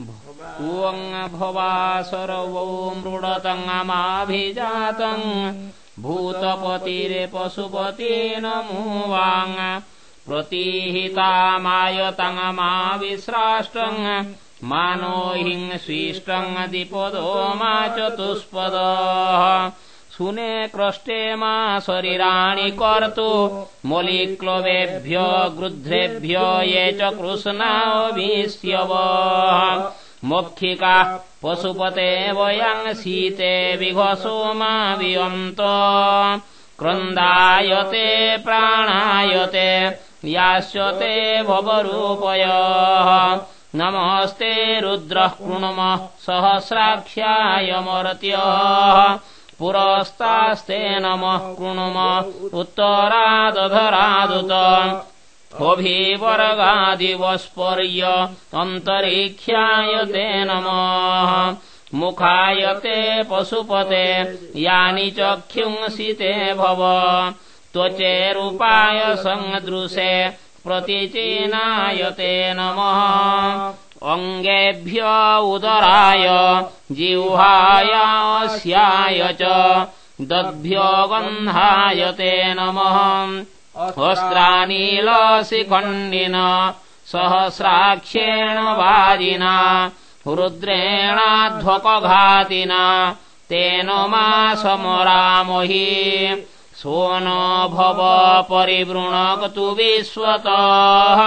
भवा सर्वो मृडतङ्गमाभिजातम् भूतपतिरे पशुपते नमो वाङ् प्रतिहितामायतङ्गमाविस्राष्टम् मानो हिं दिपदो मा चतुष्पद सुने क्रष्टे मा शरीराणि कर्तु मलिक्लवेभ्य गृध्रेभ्य ये च कृष्णाविष्यव मोक्षिका पशुपते वयं शीते विघसो मा वियन्त क्रन्दायते प्राणायते यास्यते भवरूपय नमस्ते रुद्रः कृणुमः सहस्राख्यायमरत्यः पुरस्तास्ते नमः कृणुम। उत्तरादधरादुत। अभिवर्गादिवस्पर्य अन्तरिक्षाय ते नमः। मुखाय ते पशुपते यानि चक्षुंसि ते भव। त्वचेरूपाय प्रतिचीनाय ते नमः अङ्गेभ्य उदराय जिह्वायास्याय च दद्भ्यो गन्धाय ते नमः। वस्त्रानीलशिखण्डिन सहस्राख्येण वाजिना रुद्रेणाध्वकघातिना तेन मा समरामहि। सोन भव परिवृणकतु विश्वतः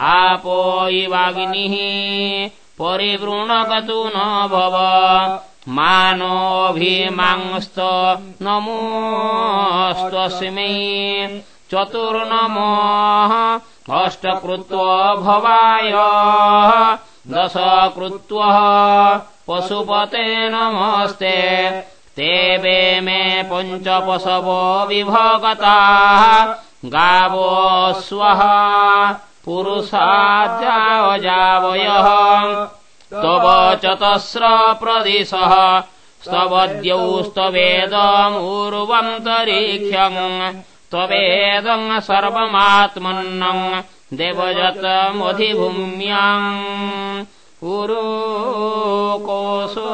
आपो इवाग्निः परिवृणकतु न भव। मानोऽभिमांस्त नमोऽस्त्वस्मै चतुर्नमोः अष्टकृत्व भवाय। दश कृत्वः पशुपते नमस्ते। ते वे मे पञ्चपशवो विभगताः। स्वः पुरुषाद्यावजावयः तव चतस्र प्रदिशः। स्तवद्यौस्तवेदमुर्वन्तरीक्ष्यम् त्ववेदम् सर्वमात्मन्नम् देवजतमधिभूम्याम्। उरु कोशो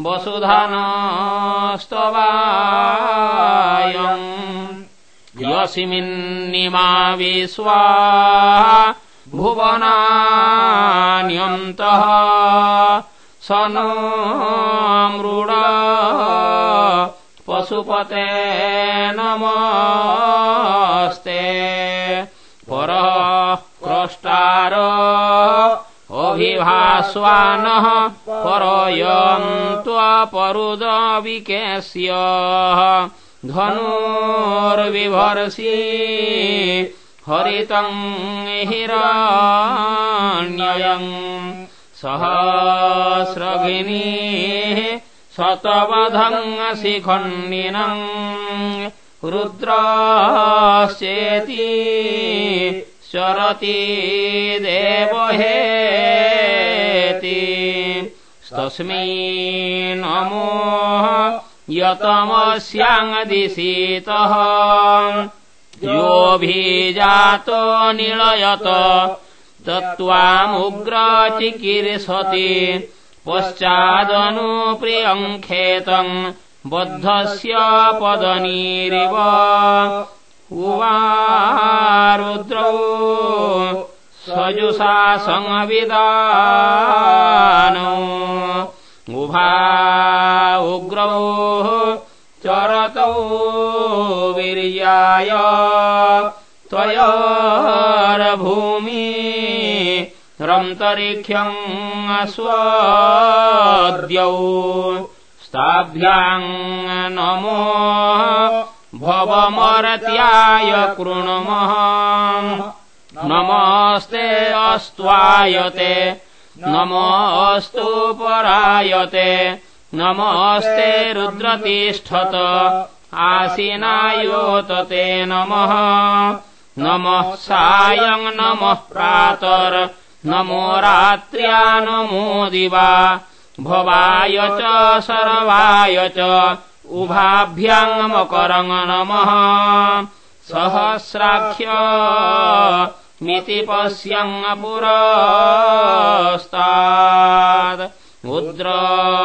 वसुधनस्तवायम् यस्मिन्निमा विश्वा भुवनान्यन्तः स नो मृड पशुपते नमस्ते। परः क्रष्टार अभिभास्वानः परयन्त्वपरुदविकेस्य धनुर्विभर्षि हरितम् हिरण्ययम् सहस्रघिनीः शतवधम् खण्डिनम् रुद्राश्चेति शरति देवहेति। तस्मै नमो यतमस्याङ्दिशीतः योऽभिजातो निलयत दत्त्वामुग्रचिकीर्षति। पश्चादनुप्रियङ्खेतम् बद्धस्य पदनीरिव। उवारुद्रौ सजुषा संविदानौ उभा उग्रौ चरतौ वीर्याय त्वयरभूमि रन्तरिक्ष्यम् स्वद्यौ स्ताभ्याम् नमो भवमरत्याय कृणुमः। नमस्ते अस्त्वायते नमोऽस्तु परायते। नमस्ते रुद्रतिष्ठत। आसीनायोत ते नमः। नमः सायम् नमः प्रातर। नमो रात्र्या नमो दिवा भवाय च सर्वाय च। उभाभ्याम् मकरम् नमः। सहस्राख्य मिति पुरस्तात् उद्रमस्यन्तम्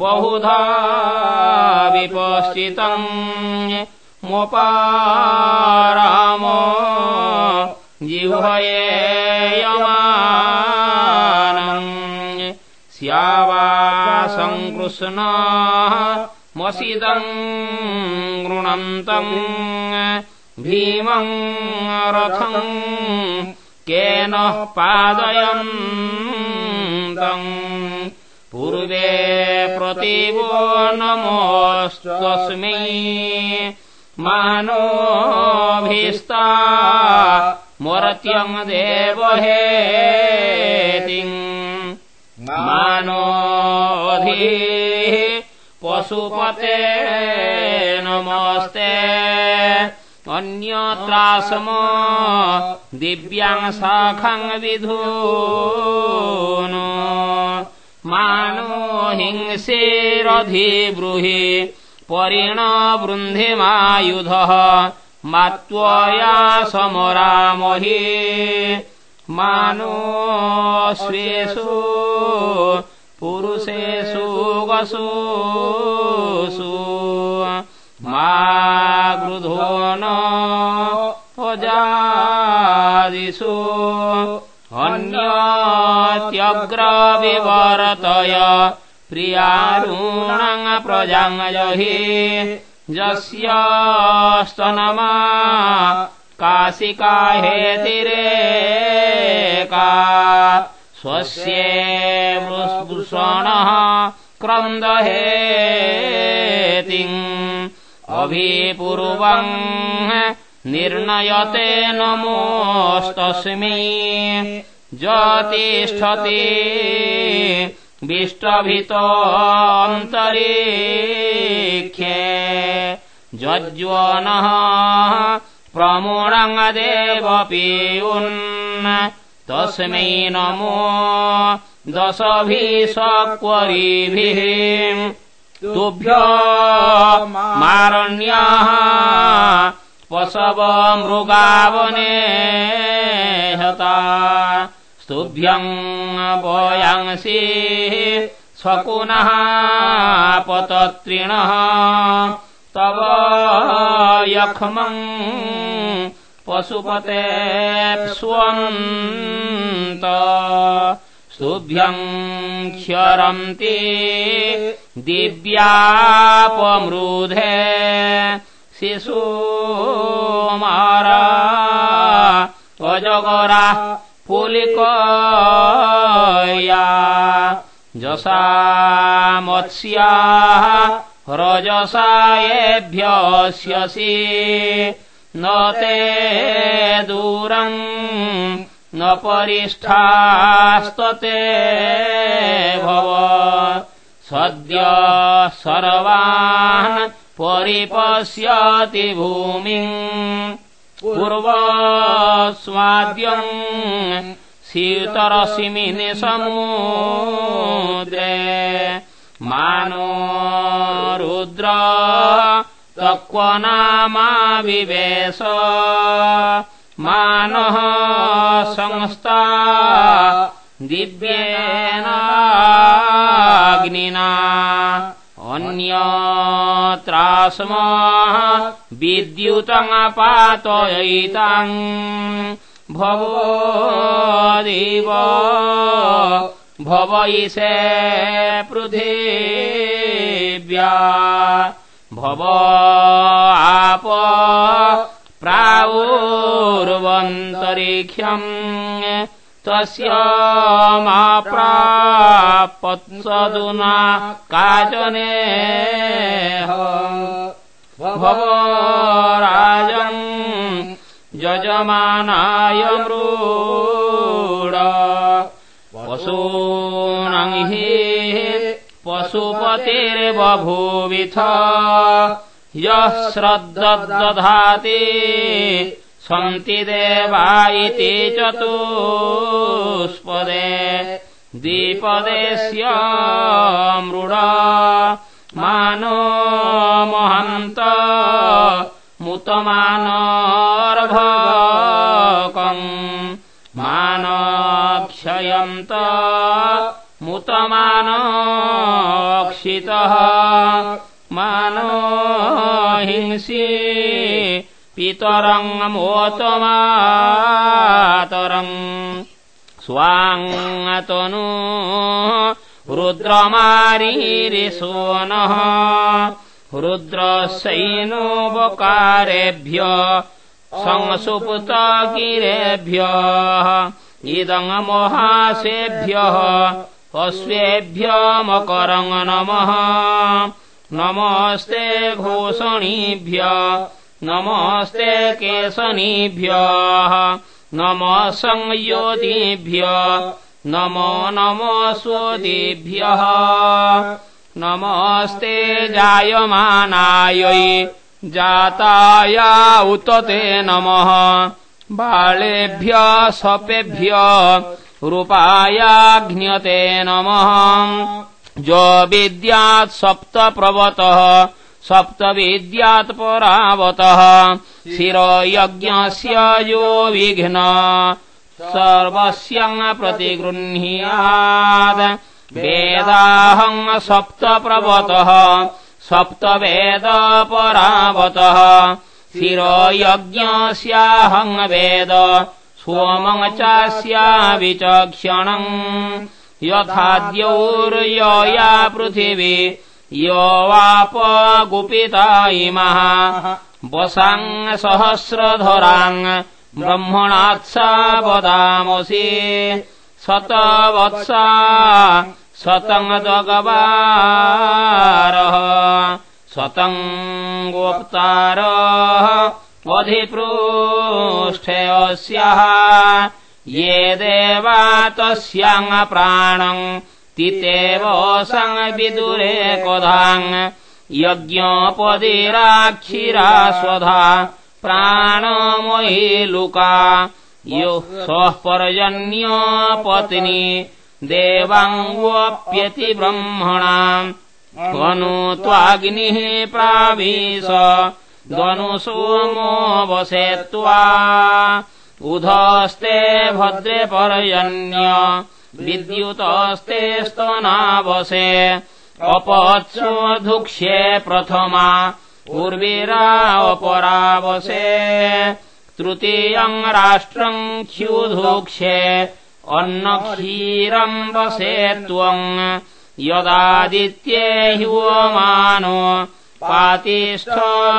बहुधा विपश्चितम् मुपाराम जिह्वयेयमानम् स्यावासङ्कृष्ण मसिदम् गृणन्तम् भीमम् रथम् केन पादयन्तम्। पूर्वे प्रतिवो नमोऽस्त्वस्मै। मानोऽभीस्ता मरत्यम् देवहेतिम्। मानोऽधि पशुपते नमस्ते अन्यत्रासम दिव्याम् शाखम् विधून्। मानो हिंसेरधिब्रूहि परिणवृन्धिमायुधः मात्वया समरामहि मानोऽश्वेषु पुरुषेषु वसूषु मा गृधो न अजादिषु अन्यत्यग्रविवर्तय प्रियारूणम् प्रजाङ्गहि यस्यास्तनमा काशिका हेतिरेका स्वस्येवृषणः क्रन्दहेतिम् अभिपूर्वम् निर्णयते नमोस्तस्मै ज्योतिष्ठति विष्टभितोऽन्तरिक्षे जज्वनः प्रमोणङ्गदेवपीयुन् तस्मै नमो दशभिषक्वरीभिः तुभ्य मारण्याः पशव मृगावने हता। स्तुभ्यम् वयांसि स्वकुनः पतत्रिणः। तव यक्ष्मम् पशुपते स्वन्त स्तुभ्यम् क्षरन्ति दिव्यापमृधे शिशुमारा अजगरा पुलिकया जसा मत्स्याः रजसा एभ्यस्यसि न ते दूरम् न परिष्ठास्तते भव। सद्य सर्वान् परिपश्यति भूमिम् पूर्वस्वाद्यम् शीतरसिमिनि समुद्रे। मानो रुद्र तक्व नामाविवेश मानः संस्था दिव्येनाग्निना अन्यत्रास्म विद्युतङ्पातयिताम् भवो देव। भव इषे पृथिव्या। भव आप प्रावुर्वन्तरिक्षम् तस्य मा प्रापत्सदुना काचने भव राजन् यजमानाय मृड पशूनम् हि पशुपतिर्बभूविथ यः श्रद्दधाति सन्ति देवा इति चतुष्पदे तूष्पदे मृड मानो महन्त मुतमानर्भाकम् मानक्षयन्त मुतमानक्षितः मानो हिंसी पितरङ्गमोतमातरम् स्वाङ्गतनु रुद्रमारीरिसोनः। रुद्रसैनोपकारेभ्य संसुपुतकिरेभ्यः इदङ्महासेभ्यः अश्वेभ्य नमः नमस्ते घोषणीभ्य नमस्ते केशनीभ्यः नमः संयोतिभ्य नमो नमो स्वदिभ्यः नमस्ते जायमानायै जाताया उत ते नमः। बालेभ्य सपेभ्य रूपायाघ्न्यते नमः जो विद्यात् सप्त प्रवतः सप्त विद्यात् परावतः शिरोयज्ञस्य यो विघ्न सर्वस्य प्रतिगृह्णीयात्। वेदाहम् सप्त प्रवतः सप्त वेद परावतः शिरोयज्ञस्याहम् वेद सोमम् चास्या विचक्षणम् यथाद्यौर्यया पृथिवी यो वाप गुपिता इमः। वसाङ् सहस्रधराङ् ब्रह्मणात्सा वदामसि। शतवत्सा शतङ्गदगवारः शतम् गोप्तारः ये देवा तस्याङ्प्राणम् तितेव सङ्विदुरे क्वधाङ् यज्ञोपदिराक्षिरा स्वधा प्राणमयी लुका यो स्वः पर्जन्यपत्नी देवाङ्गोऽप्यति ब्रह्मणाम् वनु त्वाग्निः प्रावीश दनु सोमो वसे त्वा उधस्ते भद्रे पर्जन्य विद्युतस्ते स्तनावसे अपत्सुधुक्ष्ये प्रथमा उर्विरा अपरावसे तृतीयम् राष्ट्रम् ख्युधुक्ष्ये अन्नक्षीरम् वसे त्वम् यदादित्ये ह्युवमानो पातिष्ठरुतावरी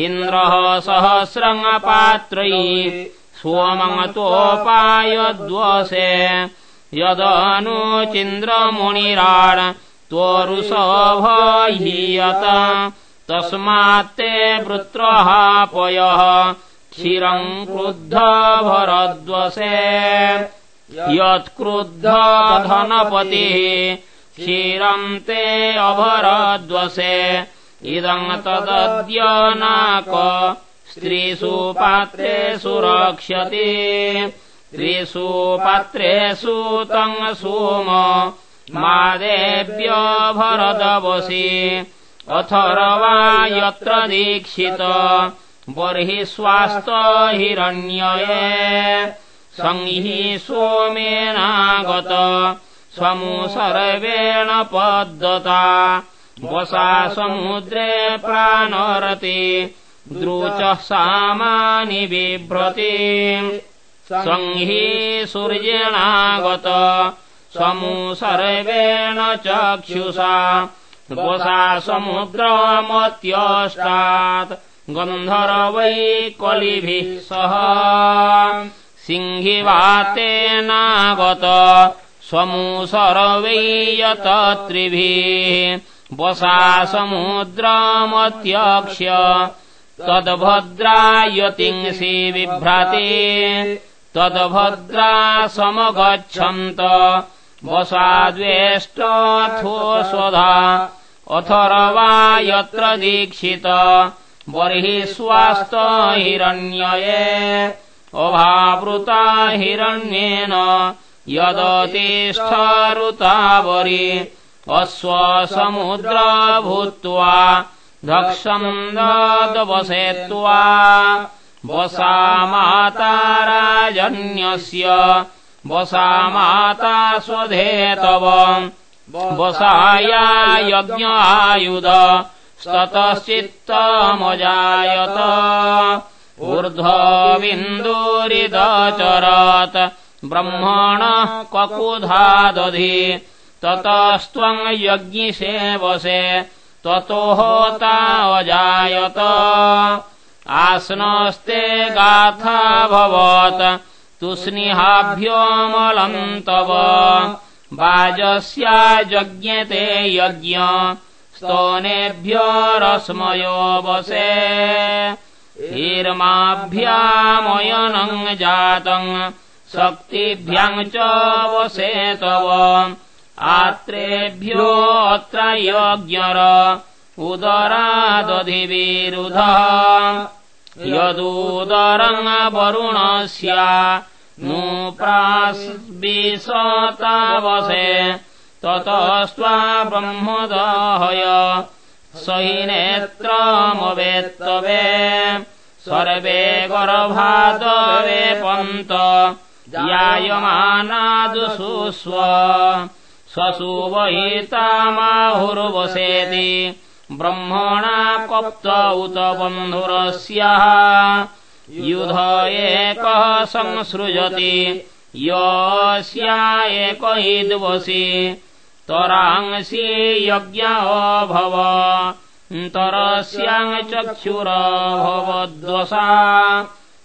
इन्द्रः सहस्रङ्गपात्रैः सोमङ्गतोपायद्वसे यदनुचिन्द्रमुनिराण त्वरुषभहीयत तस्मात्ते वृत्रहापयः क्षीरम् क्रुद्ध भरद्वसे। यत्क्रुद्ध धनपतिः क्षीरम् ते अभरद्वसे इदम् तदद्य नाक स्त्रीषु पात्रेषु रक्ष्यति त्रिषु पात्रेषु तम् सोम मादेव्य भरदवसि अथर्वा दीक्षित बर्हि स्वास्त हिरण्यये। सङ्हि सोमेनागत स्वमु सर्वेण पद्धता वसा समुद्रे प्राणरति द्रुचः सामानि बिभ्रति। सङ्हि सूर्येणागत स्वमु सर्वेण चक्षुषा। वसा समुद्रमत्यष्टात् गन्धर्वै कलिभिः सह। सिंहिवातेनागत स्वमु सर्वै यतत्रिभिः वसा समुद्रमत्यक्ष्य तद्भद्रायतिंसि बिभ्राते तद्भद्रा समगच्छन्त वसाद्वेष्टथो स्वधा अथर्वा यत्र दीक्षित बर्हि स्वास्त हिरण्यये अभावृता हिरण्येन यदतिष्ठरुतावरि अश्वसमुद्र भूत्वा दक्षम् त्वा वसा माता राजन्यस्य वसा माता स्वधे तव वसाया यज्ञ आयुध स्ततश्चित्तमजायत ऊर्ध्वबिन्दुरिदचरत् ब्रह्मणः ककुधा दधि ततस्त्वम् यज्ञिषेवसे ततो होता अजायत। आस्नस्ते गाथाभवत् तुस्निहाभ्योऽमलम् तव। वाजस्याजज्ञते यज्ञ स्तोनेभ्यो रश्मयो वसे। हीर्माभ्यामयनम् जातम् शक्तिभ्याम् च वसे तव आत्रेभ्योऽत्र यज्ञर उदरादधिविरुध। यदुदरम् वरुणस्या नु प्रास्विशतावसे ततस्त्वा ब्रह्मदहय स हि नेत्रमवेत्तवे सर्वे गर्भादवे पन्त यायमानादुषुस्व स्वसुवहितामाहुर्वसेति ब्रह्मणा कप्त उत बन्धुरस्याः। युध एकः संसृजति। यस्या एकैद्वसि तरांसि यज्ञो भव। तरस्याम् चक्षुरभवद्वसा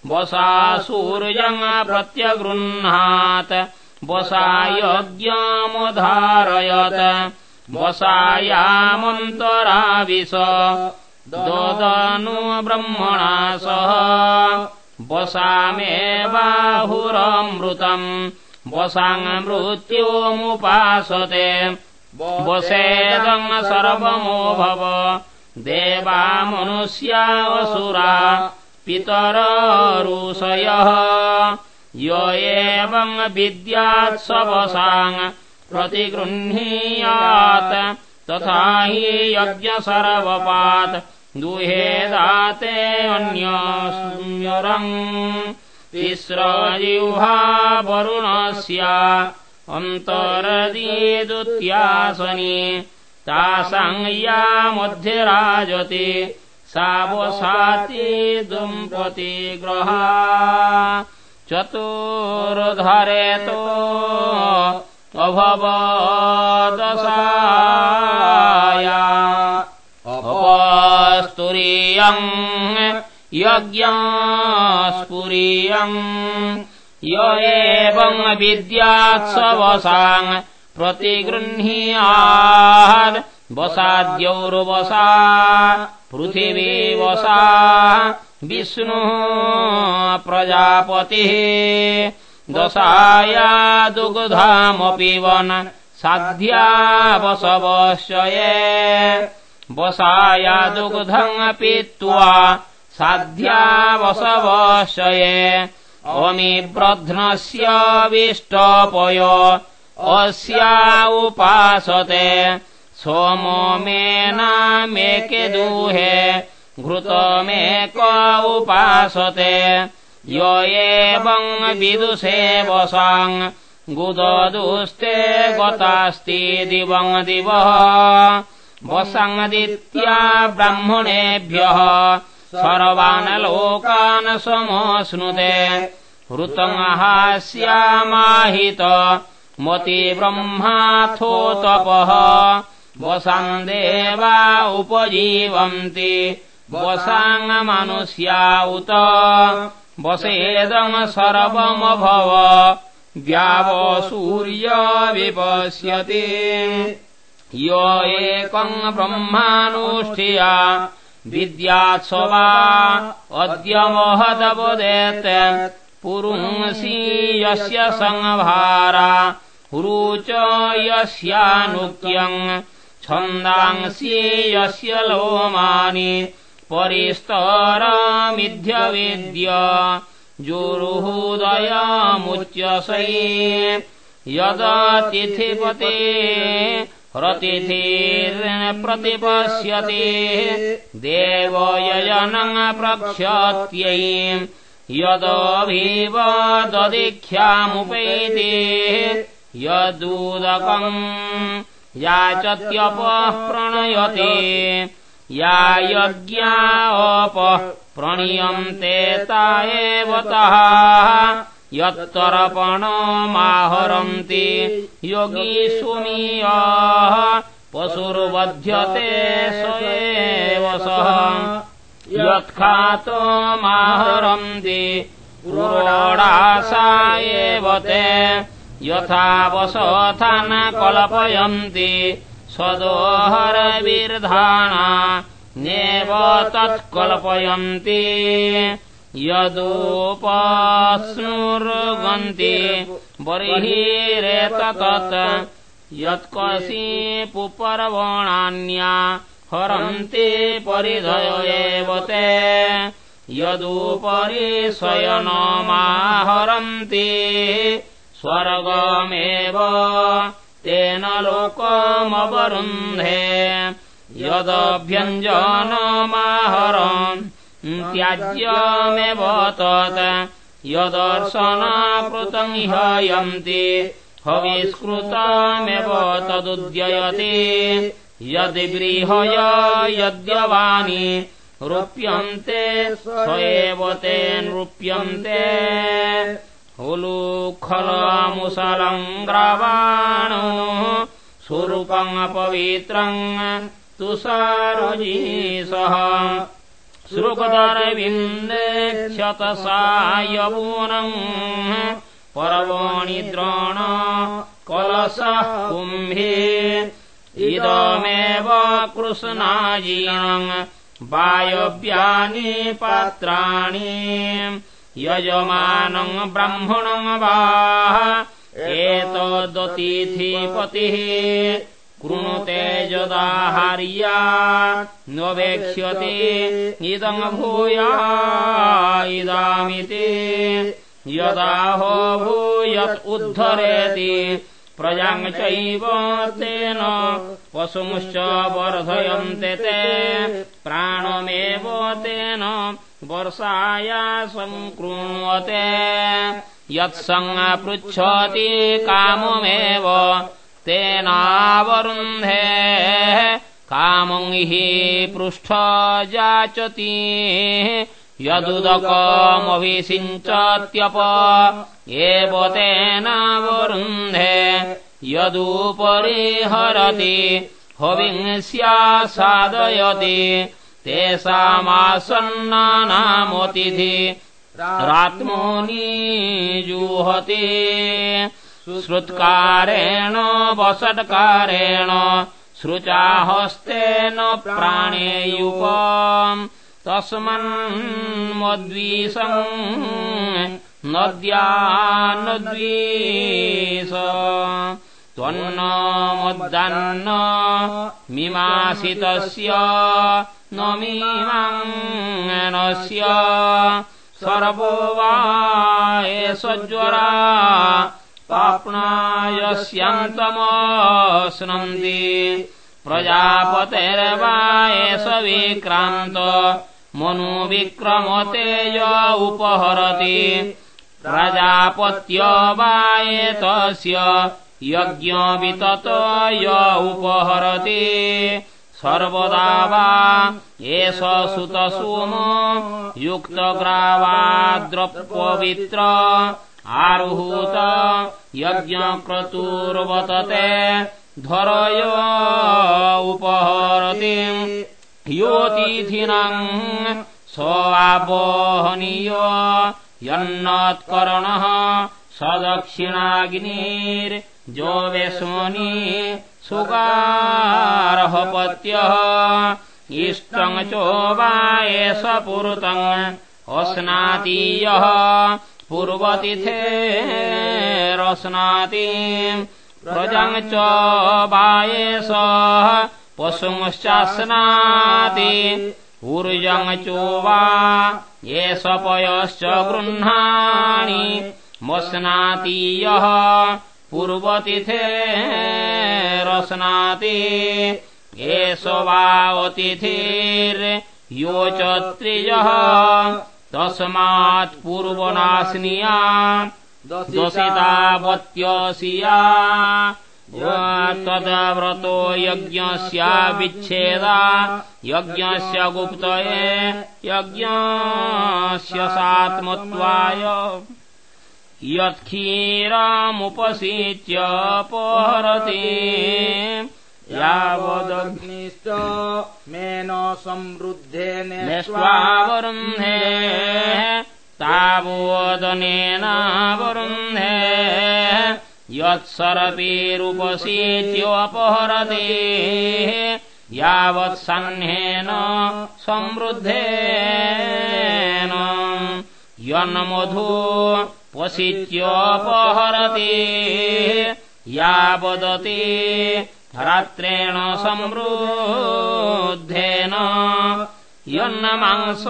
वसा सूर्यम् प्रत्यगृह्णात् वसा यज्ञमुधारयत् वसायामन्तराविश ददनु ब्रह्मणा सह। वसामेवाहुरमृतम् वसाङ्मृत्युमुपासते वसेदम् सर्वमो भव देवा मनुष्या असुरा पितररुषयः य एवम् विद्यात् स वसाङ् प्रतिगृह्णीयात् तथा हि यज्ञसर्वपात् दुहे दाते अन्यरम् तिस्रजिह्वा वरुणस्या अन्तरदीदुत्यासनि तासाम् या मध्यराजति सा वसाति दुम्पति ग्रहा चतुर्धरेतो अभवदशाया। अपस्तुरीयम् यज्ञस्पुरीयम् य एवम् विद्यात् स वसाङ् प्रतिगृह्णीयात् वसाद्यौर्वसा पृथिवी वसा विष्णुः प्रजापतिः। दशाया दुग्धामपि वन् साध्या वसवशये वसाया दुग्धम् पीत्वा साध्या वसवशये अस्या उपासते। सोमो मेनामेके दुहे घृतमेक उपासते। य एवम् विदुषे वसाङ् गुददुस्ते गतास्ति दिवम् दिवः। ब्राह्मणेभ्यः। सर्वान् लोकान् समश्नुते ऋतमहास्यामाहित मति ब्रह्माथोतपः वसान् देवा उपजीवन्ति वसाङ्मनुष्या उत। वसेदम् सर्वमभव व्यावो सूर्य विपश्यति। य एकम् ब्रह्मानुष्ठिया। विद्यात्सवा अद्य महदवदेत् पुरुंसि यस्य संभारा रुच यस्यानुक्यम् छन्दांसि यस्य लोमानि परिस्तरमिध्यविद्य जुरुहुदयमुच्यसै यदतिथिपते रतिथिर्प्रतिपश्यति देवो यजनम् प्रक्षत्यै यदभिव ददिख्यामुपैति यदूदकम् याचत्यपः प्रणयति या यज्ञापः प्रणीयन्ते ता एव तः। यत्तर्पणमाहरन्ति योगी सुमीयः पशुर्वध्यते स एव सः। यत्खातमाहरन्ति पुरोडासा एव ते यथा वसोऽथान कल्पयन्ति सदोहरविर्धाना नेव तत्कल्पयन्ति। यदुपस्नुर्गन्ति बर्हिरेतत् यत्कशी पुपर्वणान्या हरन्ति परिधय एव ते। यदुपरि स्वयनमाहरन्ति स्वर्गमेव तेन लोकमवरुन्धे यदभ्यञ्जनमाहरन् त्याज्यमेव तत् यदर्शनकृतम् ह्ययन्ति हविष्कृतमेव तदुद्ययते यद्विहय यद्यवानि रूप्यन्ते स एव ते नृप्यन्ते हुलुखलमुसलम् ग्रावाणो स्वरूपमपवित्रम् तुषारजीसः श्रुकदरविन्दे क्षतसायवूनम् पर्वणि द्रोण कलशः कुम्भे इदमेव कृष्णाजीर्णम् वायव्यानि पात्राणि यजमानम् ब्रह्मणम् वा एतदतिथिपतिः कृणुते यदाहार्या नवेक्ष्यति इदम् भूया इदामिति। यदाहो भूयत् उद्धरेति। प्रजाम् चैव तेन पशुंश्च वर्धयन्ते ते। प्राणमेव तेन वर्षाया सङ्कृण्वते यत्सङ्पृच्छति काममेव। तेनावरुन्धे। कामम् हि पृष्ठ जाचति। यदुदकमभिषिञ्चत्यप एव तेनावरुन्धे। यदुपरिहरति। साधयति तेषामासन्नानामतिथि रात्मोनि जुहति। श्रुत्कारेण वसत्कारेण श्रुचाहस्तेन प्राणेयुप। तस्मन्मद्वीषम् नद्यान्नद्वीष त्वन्नमुद्दान्न मिमासितस्य न मीमाङ्गनस्य सर्वो वा एष ज्वरा पाप्नायस्यन्तमश्नन्ति प्रजापतेर्वा एष विक्रान्त मनुविक्रमते य उपहरति प्रजापत्य वा एतस्य यज्ञवितत य उपहरति। सर्वदा वा एष सुतसोम युक्तग्रावाद्रपवित्र आरुहूत यज्ञक्रतुर्वतते धरय उपहरति। योतिथिनम् स आबोहनीय यन्नत्कर्णः सदक्षिणाग्निर्जो वेश्मनि सुगारः पत्यः इष्टम् चोवा एष पुरुतम् अस्नातीयः पूर्वतिथेरस्नाति प्रजम् च वायेषः पशुंश्चास्नाति। ऊर्जम् चोवा एष पयश्च गृह्णाणि मस्नातीयः पूर्वतिथे रस्नाति एष वावतिथिर्योचत्रियः तस्मात् पूर्वनाश्निया दशितावत्यसिया तदव्रतो यज्ञस्याविच्छेदा यज्ञस्य गुप्तये यज्ञस्य सात्मत्वाय यत्क्षीरामुपसीच्यपहरति यावदग्निश्च मेन समृद्धेन स्वावरुन्धे तावोदनेनावरुन्धे। यत्सरपीरुपसीच्योपहरति यावत्सह्नेन समृद्धेन यन्मधु पशिच्योपहरति यावदति रात्रेण समृद्धेन। यन्नमांस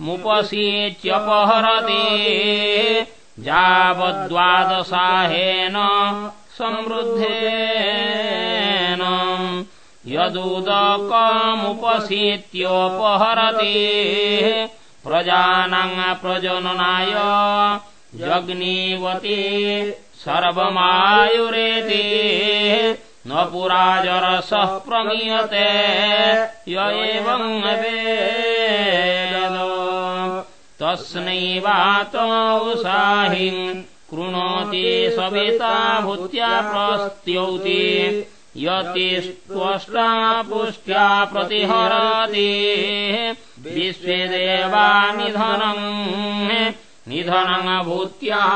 मुपसीच्यपहरति। यावद्वादशाहेन समृद्धेन। यदुदकमुपसीत्योपहरति प्रजानाम् प्रजननाय जग्नीवती सर्वमायुरेति। न पुराजरसः प्रमीयते य एवम् वेद। तस्नैवातौसाहिम् कृणोति सविता भूत्या प्रस्त्यौति यतिस्त्वष्टा पुष्ट्या प्रतिहरति। विश्वे देवा निधनम् निधनम् भूत्या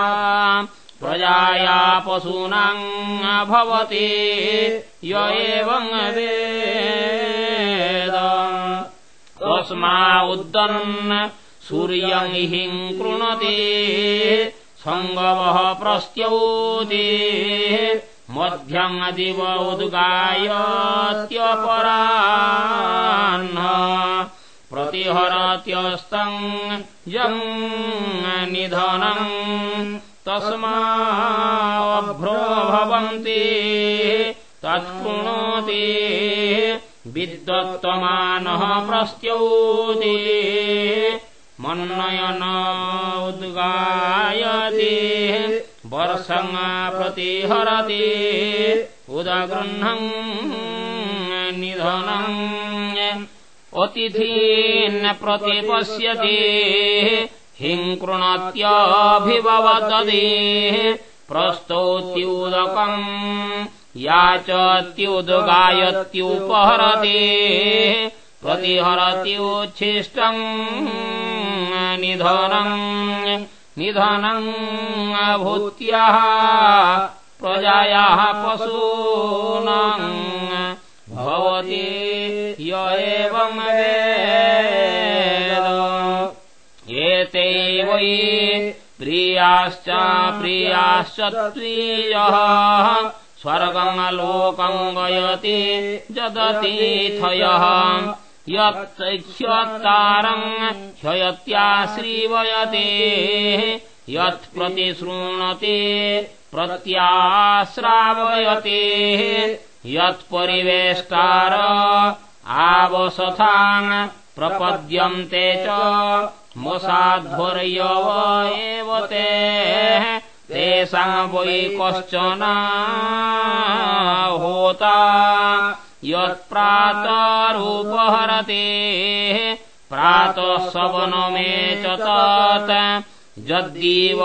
प्रजाया पशूनाम् भवति। य एवम् वेद। तस्मा उद्दन् सूर्यम् हिम् कृणोति। सङ्गवः प्रस्त्यौति मध्यम् दिव उद्गायत्यपराह्न प्रतिहरत्यस्तम् यम् निधनम् तस्माभ्रो भवन्ति तत्कृणोति विद्वत्तमानः प्रस्त्यौति मन्नयन उद्गायति वर्षम् प्रतिहरति। उदगृह्णम् निधनम्। अतिथीन् प्रतिपश्यति। हिम् कृणत्यभिभवदति प्रस्तौत्युदकम्। याचत्युद्गायत्युपहरति। प्रतिहरत्युच्छिष्टम् निधनम् निधनम् भूत्याः प्रजायाः पशूनाम् भवति य एवम् वेद। एते वै प्रियाश्च प्रियाश्च त्वीयः स्वर्गम् लोकम् गयति जदतीथयः यत्तारम् ह्ययत्याश्रीवयते यत्प्रतिशृणति प्रत्याश्रावयते। यत्परिवेष्टार आवसथान् प्रपद्यन्ते च। मसाध्वर्यव एव ते। तेषाम् वै कश्चन होता यत्प्रातरूपहरते। प्रातः सवनमे च तत् जद्दीवपहरते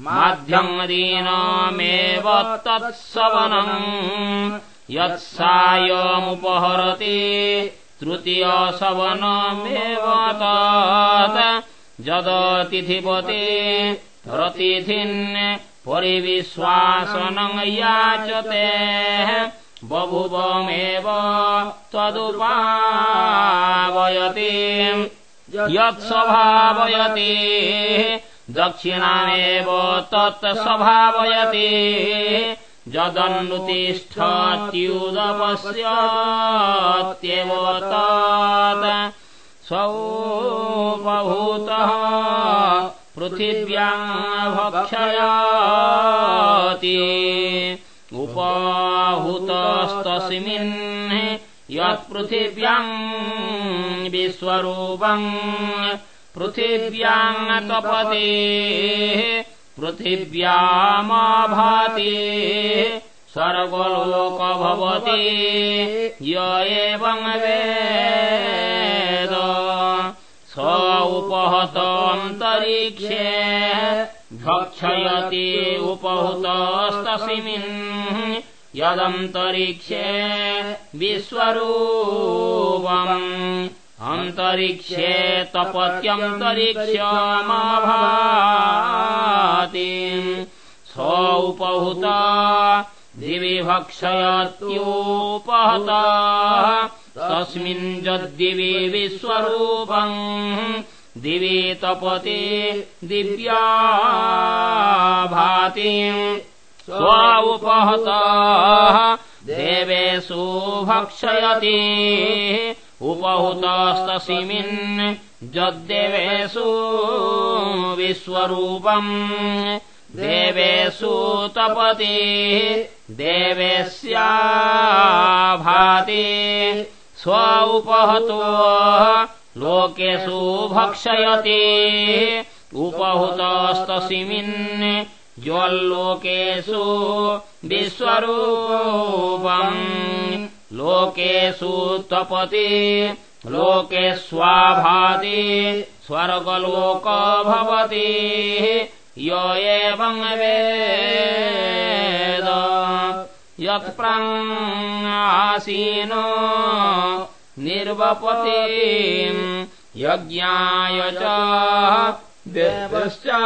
माध्यमदीनमेव तत्सवनम् यत्सायमुपहरति। तृतीयसवनमेव तत्। जदतिथिपते। रतिथिन् परिविश्वासनम् याचते बभुवमेव तदुपावयति यत्स्वभावयति दक्षिणामेव तत्स्वभावयति। जदन्नुतिष्ठत्युदपश्यत्येव तत् स्वोपभूतः पृथिव्याम् भक्षयाति उपाहुतस्तस्मिन् यत्पृथिव्याम् विश्वरूपम् पृथिव्याम् तपते पृथिव्यामाभाति। स्वर्गलोक भवति य एवम् वेद स उपहतन्तरिक्षे भक्षयति उपहुतस्तस्मिन् यदन्तरिक्षे विश्वरूपम् अन्तरिक्षे तपत्यन्तरिक्षमाभाति स उपहुत दिवि भक्षयत्योपहत तस्मिन् यद्दिवि विश्वरूपम् दिवि तपति दिव्या भाति। स्व उपहत देवेषु भक्षयति उपहुतस्तस्मिन् यद्देवेषु विश्वरूपम् देवेषु तपति देवेस्या भाति स्व उपहतो लोकेषु भक्षयति। उपहुतस्तस्मिन् ज्वल्लोकेषु विश्वरूपम्। लोकेषु तपति लोकेष्वाभाति स्वर्गलोक भवति। य एवम् वेद यत्प्रासीनो निर्वपतिम् यज्ञाय च देवश्चावृश्चते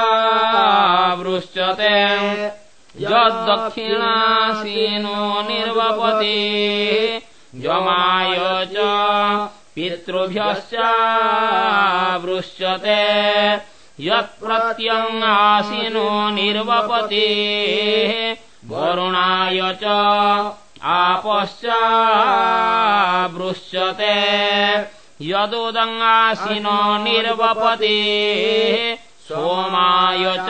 यद्दक्षिणासीनो निर्वपति यमाय च पितृभ्यश्चावृश्चते यत्प्रत्यङ्गासिनो निर्वपति वरुणाय च आपश्चावृश्चते यदुदङ्गासिनो निर्वपति सोमाय च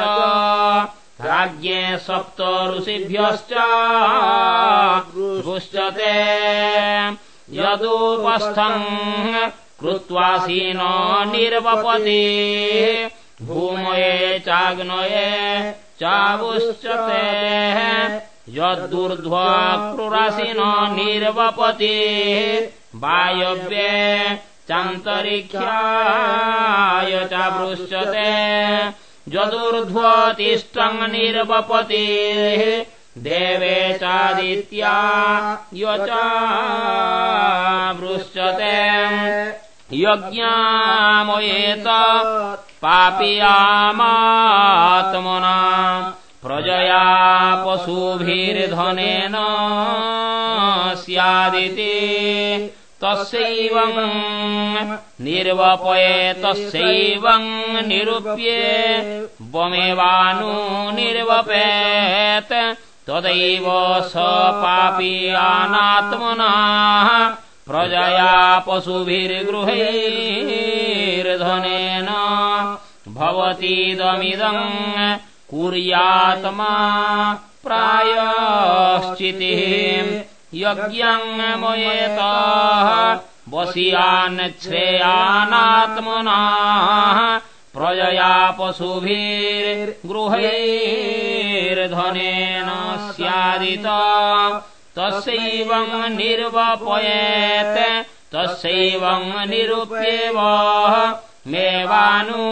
राज्ञे सप्त ऋषिभ्यश्च रुष्यते यदुपस्थम् कृत्वासीनो निर्वपति। भूमये चाग्नये चावुश्चते यद्दुर्ध्वक्रुरासिनो निर्वपति वायव्ये चान्तरिक्षाय चावृश्यते यदुर्ध्वतिष्ठम् निर्वपति देवे चादित्या य चावृश्यते यज्ञामयेत पापियामात्मना प्रजया पशुभिर्धनेन स्यादिति। तस्यैवम् निर्वपये तस्यैवम् निरूप्ये। वमेवानु निर्वपेत् तदैव स पापीयानात्मना प्रजया पशुभिर्गृहैर्धनेन भवतीदमिदम् कुर्यात्मा प्रायश्चितिः यज्ञमयेतः वशीयान् श्रेयानात्मना प्रजया पशुभिर्गृहैर्धनेन स्यादित तस्यैवम् निर्वपयेत् तस्यैवम् निरूप्येव। मेवानु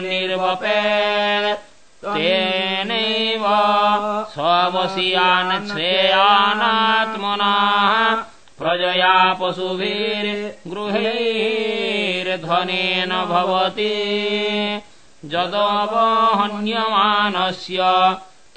निर्वपेत् तेनैव स्ववशीयान् श्रेयानात्मना। प्रजया पशुभिर्गृहैर्धनेन भवति। जदवहन्यमानस्य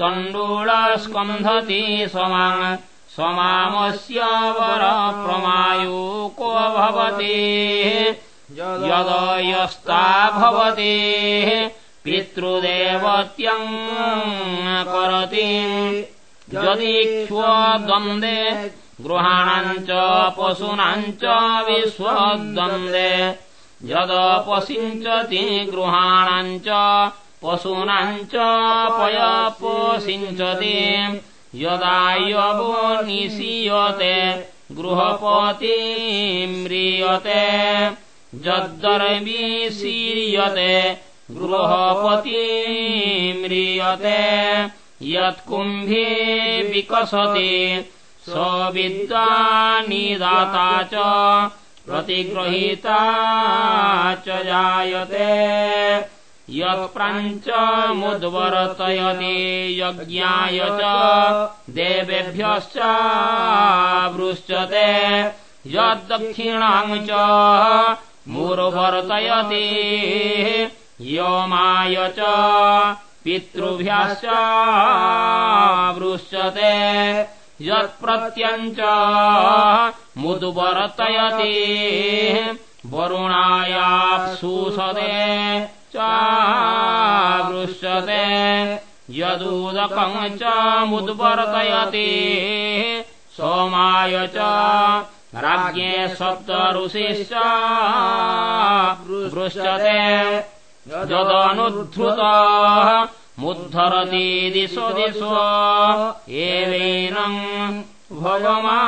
तण्डुलस्कन्धति स्वमाम् स्वमामस्य वरप्रमायो को भवति? यदयस्ता भवति? पितृदेवत्यम् करति। यदीक्ष्वद्वन्द्वे गृहाणाम् च पशूनाम् च विश्वद्वन्द्वे। यदपसिञ्चति गृहाणाम् च पशूनाम् च पयपोषिञ्चति। यदा यवो निशीयते गृहपति म्रियते। यद्दर्वीशीर्यते गृहपति म्रियते। यत्कुम्भे विकसति स विद्वा निदाता च प्रतिगृहीता च जायते यत्प्राञ्चमुद्वर्तयति यज्ञाय च देवेभ्यश्च वृश्चते यद्दक्षिणाम् च मुर्वर्तयति योमाय च पितृभ्यश्च वृश्चते यत्प्रत्यञ्च मुद्वर्तयति वरुणायाप्सुषदे चावृश्यते यदूदकम् मुद्वर्तयति। सोमाय च राज्ञे सप्त ऋषिश्च वृश्यते यदनुद्धृत मुद्धरति दिशो दिशो एवेनम् भवमागच्छति।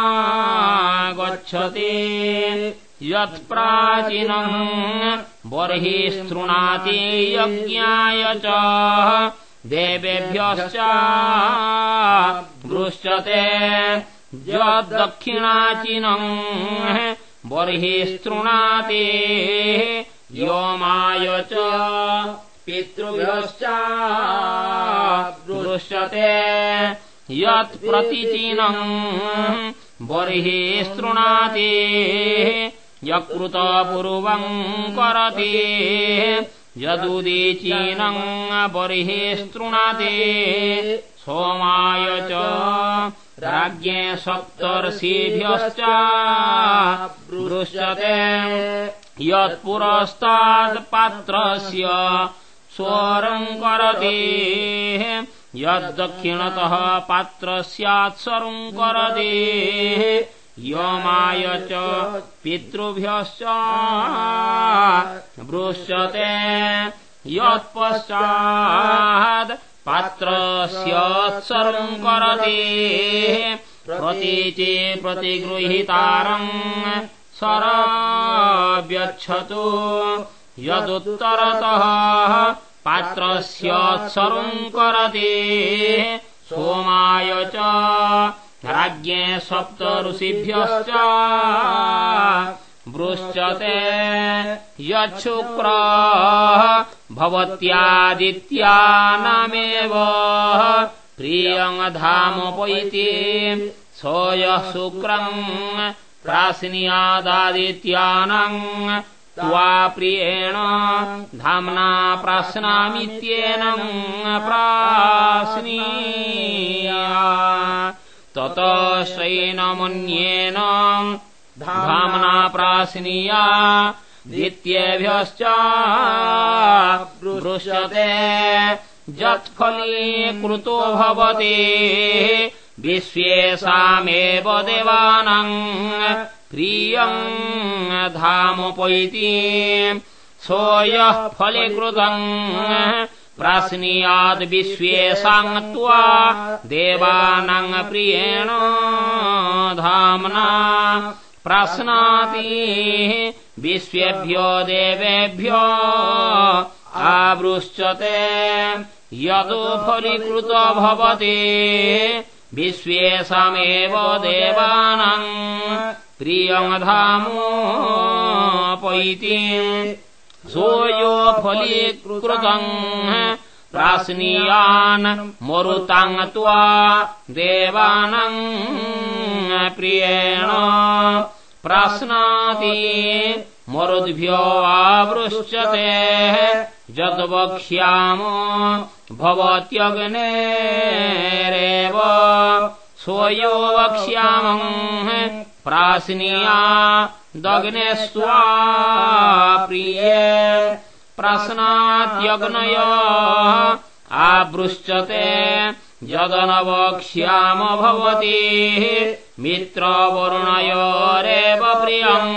यत्प्राचीनम् बर्हिस्तृणाति यज्ञाय च। देवेभ्यश्च वृश्चते यद्दक्षिणाचिनम्। बर्हिस्तृणाति योमाय च पितृभ्यश्च वृश्यते यत्प्रतिचिनम् बर्हिस्तृणाति यकृतपूर्वम् करति। यदुदीचीनम् बर्हिस्तृणाति सोमाय च राज्ञे सप्तर्षिभ्यश्च वृश्यते यत्पुरस्तात्पात्रस्य स्वरम् करति। यद्दक्षिणतः पात्रस्यात्सरुम् करति यमाय च पितृभ्यश्च वृश्यते यत्पश्चात् पात्रस्योत्सर्वम् करति प्रतीचे प्रतिगृहीतारम् सराव्यच्छतु यदुत्तरतः पात्रस्योत्सर्वम् करति सोमाय च राज्ञे सप्त ऋषिभ्यश्च वृश्चते यच्छुक्र भवत्यादित्यानामेव प्रियङ्धामोपैति स यः शुक्रम् प्राश्नियादादित्यानम् त्वा प्रियेण धाम्ना प्राश्नामित्येनम् प्राश्नीया ततश्चैनमन्येन धाम्ना प्राश्नीया द्वितीयेभ्यश्च वृश्यते यत्फलीकृतो भवति। विश्वेषामेव देवानाम् प्रियम् धामुपैति। सोऽयः फलीकृतम् प्राश्नीयाद् विश्वेषाम् त्वा देवानाम् प्रियेण धाम्ना प्राश्नाति विश्वेभ्यो देवेभ्यो आवृश्चते यदो फलीकृत भवति। विश्वेषामेव देवानाम् प्रियमधामोपैति सोऽयो फलीकृतम् प्राश्नीयान् मरुताङ् त्वा देवानाम् प्रियेण प्राश्नाति मरुद्भ्यो आवृश्यते यद्वक्ष्याम भवत्यग्नेरेव सोऽयो वक्ष्यामम् प्राश्नीया दग्ने स्वा प्रिये प्रश्नात्यग्नय आवृश्चते यदनवक्ष्याम भवति मित्रवरुणयोरेव प्रियम्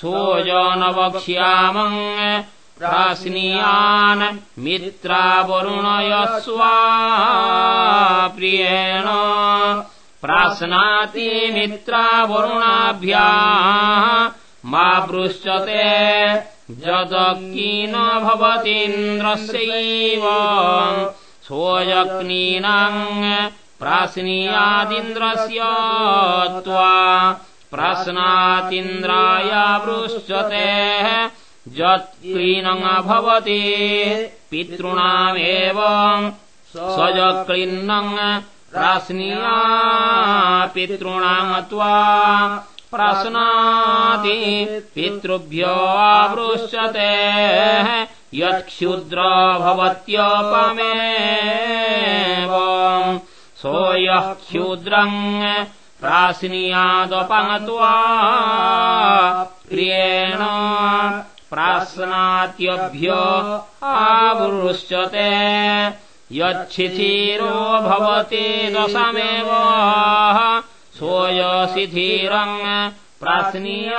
सोजन वक्ष्यामम् प्रास्नीयान् मित्रावरुणयस्वा प्रियेण प्राश्नाति मित्रावरुणाभ्या मा पृच्छते जदकीन भवतीन्द्रस्यैव। सोऽयक्नीनाम् प्राश्नीयादिन्द्रस्य त्वा। प्रश्नातीन्द्राय पृच्छते यत्क्लीनम् भवति। पितॄणामेव स्वजक्लीन्नम् प्राश्नीया पितॄणाम् त्वा प्रश्नाति पितृभ्यो आवृश्यते यत्क्षुद्र भवत्यपमेव। सोऽयः क्षुद्रम् प्राश्नीयादपङ्क्त्वा प्रियेण प्राश्नात्यभ्यो आवृश्यते यच्छिथिरो भवति दशमेव सोऽयशिथिरम् प्राश्नीयादिसङ्त्वा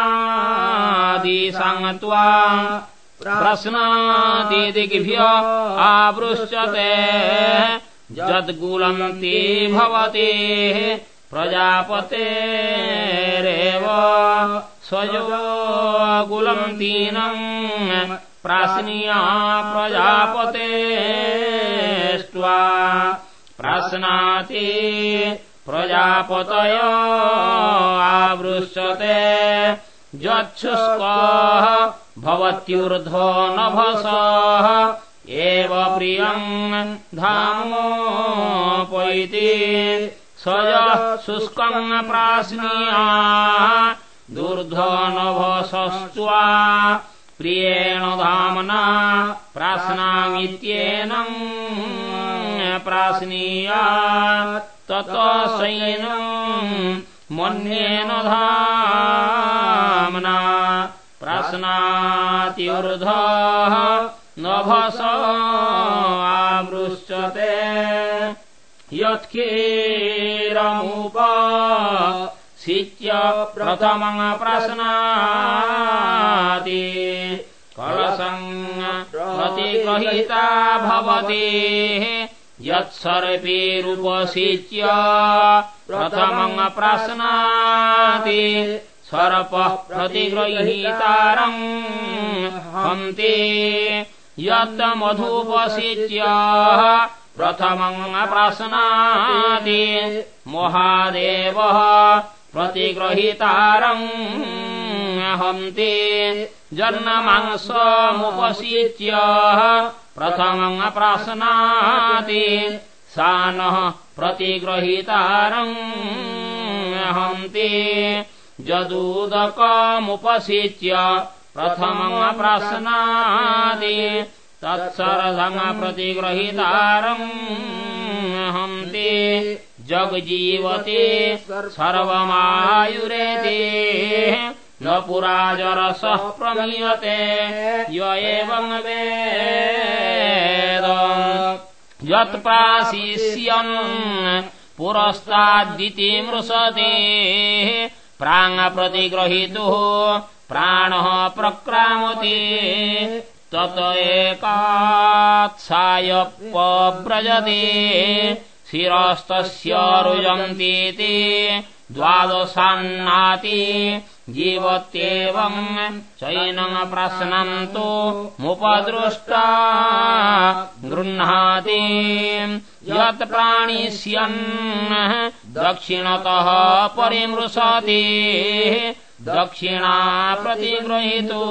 प्रश्नादिदिग्भ्य आवृश्यते यद्गुलन्ति भवति प्रजापतेरेव स्वयो गुलन्तीनम् प्राश्नीया प्रजापतेष्ट्वा प्रश्नाति प्रजापतय आवृश्यते यच्छुष्कः भवत्युर्ध्वो नभसः। एव प्रियम् धामोपैति। स यः शुष्कम् प्राश्नीया दुर्ध्वनभसस्त्वा प्रियेण धाम्ना प्राश्नामित्येनम् प्राश्नीया ततसैनम् मन्येन धाम्ना प्रश्नातिर्धः नभस आवृश्यते यत्कीरमुप शित्य प्रथमम् प्रश्नाति। कलसम् प्रतिगहिता भवति। यत्सर्पेरुपसिच्य प्रथमम् प्रश्नाति। सर्पः प्रतिगृहीतारम् हन्ति। यत् मधुपसिच्य प्रथमम् प्रश्नाति। महादेवः प्रतिगृहीतारम् हन्ति। जन्ममांसमुपसिच्य प्रथमम् प्राश्नाति सा नः प्रतिगृहीतारम् हन्ति। जदूदकमुपसिच्य प्रथमम् प्राश्नाति तत्सरथम् प्रतिगृहीतारम् हन्ति जगजीवति सर्वमायुरेति। न पुराजरसः प्रमीयते य एवम् वेद यत्प्राशिष्यन् पुरस्ताद्दिति मृषते। प्राङ्प्रतिगृहीतुः प्राणः प्रक्रामति। तत एकात्सायपव्रजति शिरस्तस्य रुजन्तीति द्वादशान्नाति जीवत्येवम् चैनम् प्रश्नन्तु मुपदृष्टा गृह्णाति यत् प्राणिष्यन् दक्षिणतः परिमृशति दक्षिणा प्रतिगृहीतो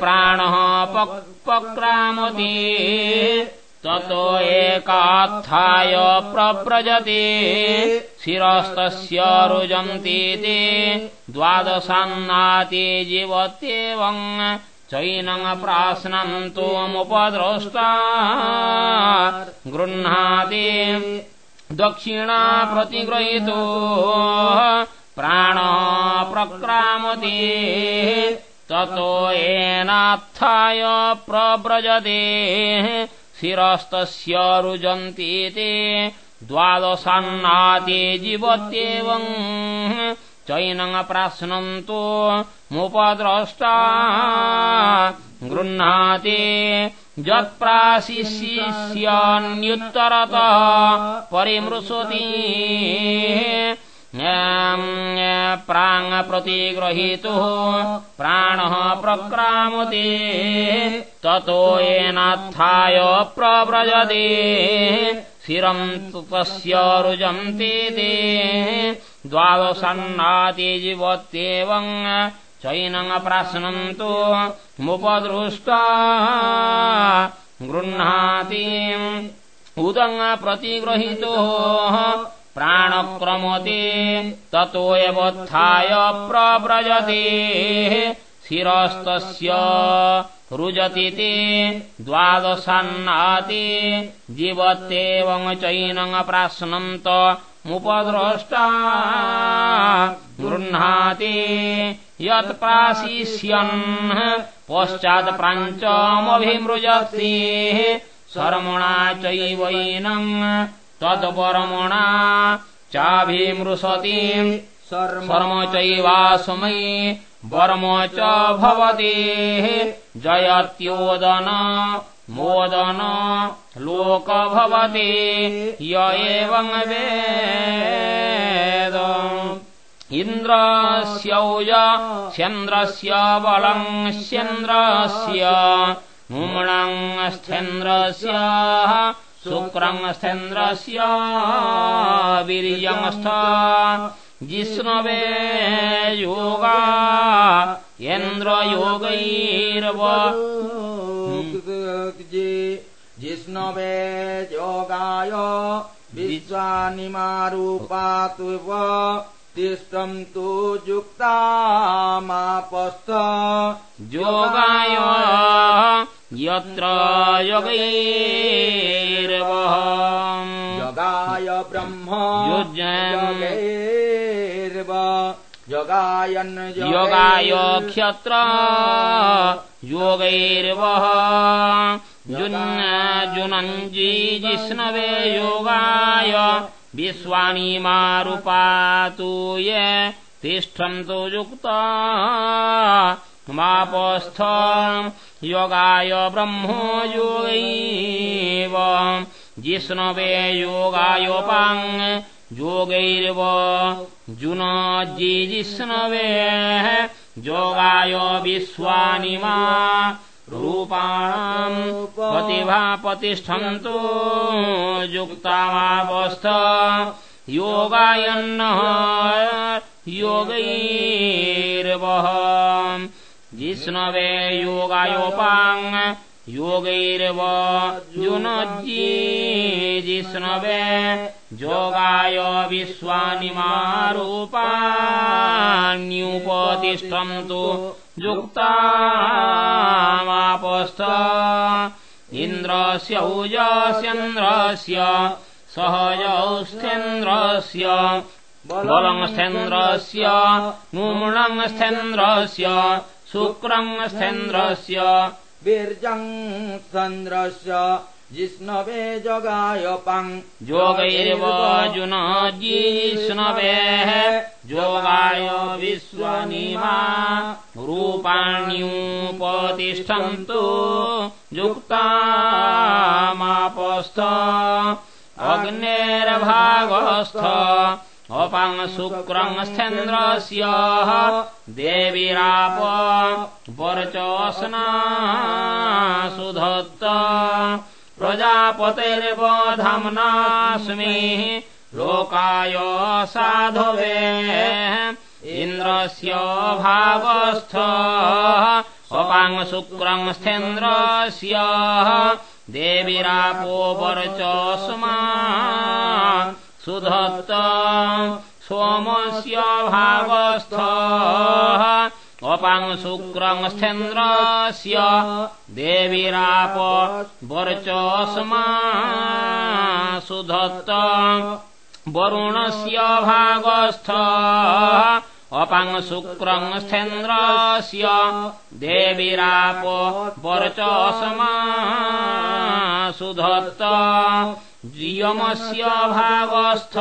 प्राणः पक्रामति ततो एकात्थाय प्रव्रजति। शिरस्तस्य रुजन्तीति द्वादशान्नाति जीवत्येवम् चैनम् प्राश्नन्तोमुपद्रष्टा गृह्णाति दक्षिणा प्रतिगृहीतो प्राणः प्रक्रामति। ततो येनात्थाय प्रव्रजते शिरस्तस्य रुजन्तीति द्वादशान्नाति जीवत्येवम् चैनं प्राश्नन्तु मुपद्रष्टा गृह्णाति यत्प्राशिष्यन्युत्तरतः परिमृशति प्राङ्प्रतिगृहीतुः प्राणः प्रक्रामते ततो येनात्थाय प्रव्रजते। शिरम् तस्य रुजन्ते ते द्वादशन्नाति जीवत्येवम् चैनं प्राश्नन्तु मुपदृष्टा। गृह्णाति उदङ् प्रतिगृहीतो प्राणक्रमते ततो एवोत्थाय प्रव्रजते। शिरस्तस्य रुजति ते द्वादशान्नाति जीवत्येवं चैनं प्राश्नन्त मुपद्रष्टा। गृह्णाति यत्प्राशिष्यन् पश्चात्प्राञ्चमभिमृजति शर्मणा चैवैनम् तत्परमणा चाभिमृशति शर्म चैवास्मै वर्म च भवति। जयत्योदन मोदन लोक भवति। य एवं वेद। इन्द्रस्यौज चन्द्रस्य बलम् स्यन्द्रस्य मुम्णङ्स्थेन्द्रस्य शुक्रङ्स्थेन्द्रस्य वीर्यङ्स्थ जिष्णवे योगा यन्द्रयोगैरव जिष्णवे योगाय विश्वानिमारूपात्व तिष्ठन्तु युक्तामापस्थ योगाय यत्र योगैर्वः योगाय ब्रह्म युज्यम् योगैर्व योगायन् योगाय क्षत्र योगैर्वः। जुन्न जुनञ्जी जिष्णवे योगाय विश्वानि मारुपातु ये तिष्ठन्तु युक्ता। मापस्थ योगाय ब्रह्मो योगैव जिष्णवे योगायोपाङ् योगैर्व जुनज्जि जिष्णवे योगाय विश्वानि मा रूपाणाम् प्रतिभा प्रतिष्ठन्तु युक्तामावस्थ योगायन्नः योगैर्वः जिष्णवे योगायोपाङ् योगैर्व युनज्जी जिष्णवे योगाय विश्वानि मारूपाण्युपतिष्ठन्तु युक्तामापस्थ इन्द्रस्य ऊजस्यन्द्रस्य सहजौस्थेन्द्रस्य बलङ्स्थेन्द्रस्य शुक्रङ्स्थेन्द्रस्य वीर्यम् चन्द्रस्य जिष्णवे जोगाय पाङ् योगैर्व जुनजिष्णवेः योगाय विश्वनिमा। रूपाण्युपतिष्ठन्तु। युक्तामापस्थ अग्नेर्भागस्थ अपाङ् शुक्रङ्स्थेन्द्रस्य देवीराप वर्चस्ना सुधत्त प्रजापतेर्व धाम्नास्मि लोकाय साधवे इन्द्रस्य भागस्थ अपाङ् शुक्रङ्स्थेन्द्रस्य देवीरापो वर्चस्मा सुधत्त सोमस्य भागस्थ अपाङ् शुक्रङ्स्थेन्द्रस्य देवीराप वर्चस्मा सुधत्त वरुणस्य भागस्थ अपाङ् शुक्रङ्स्थेन्द्रस्य देवीराप वर्चस्मा सुधत्त यमस्य भागस्थ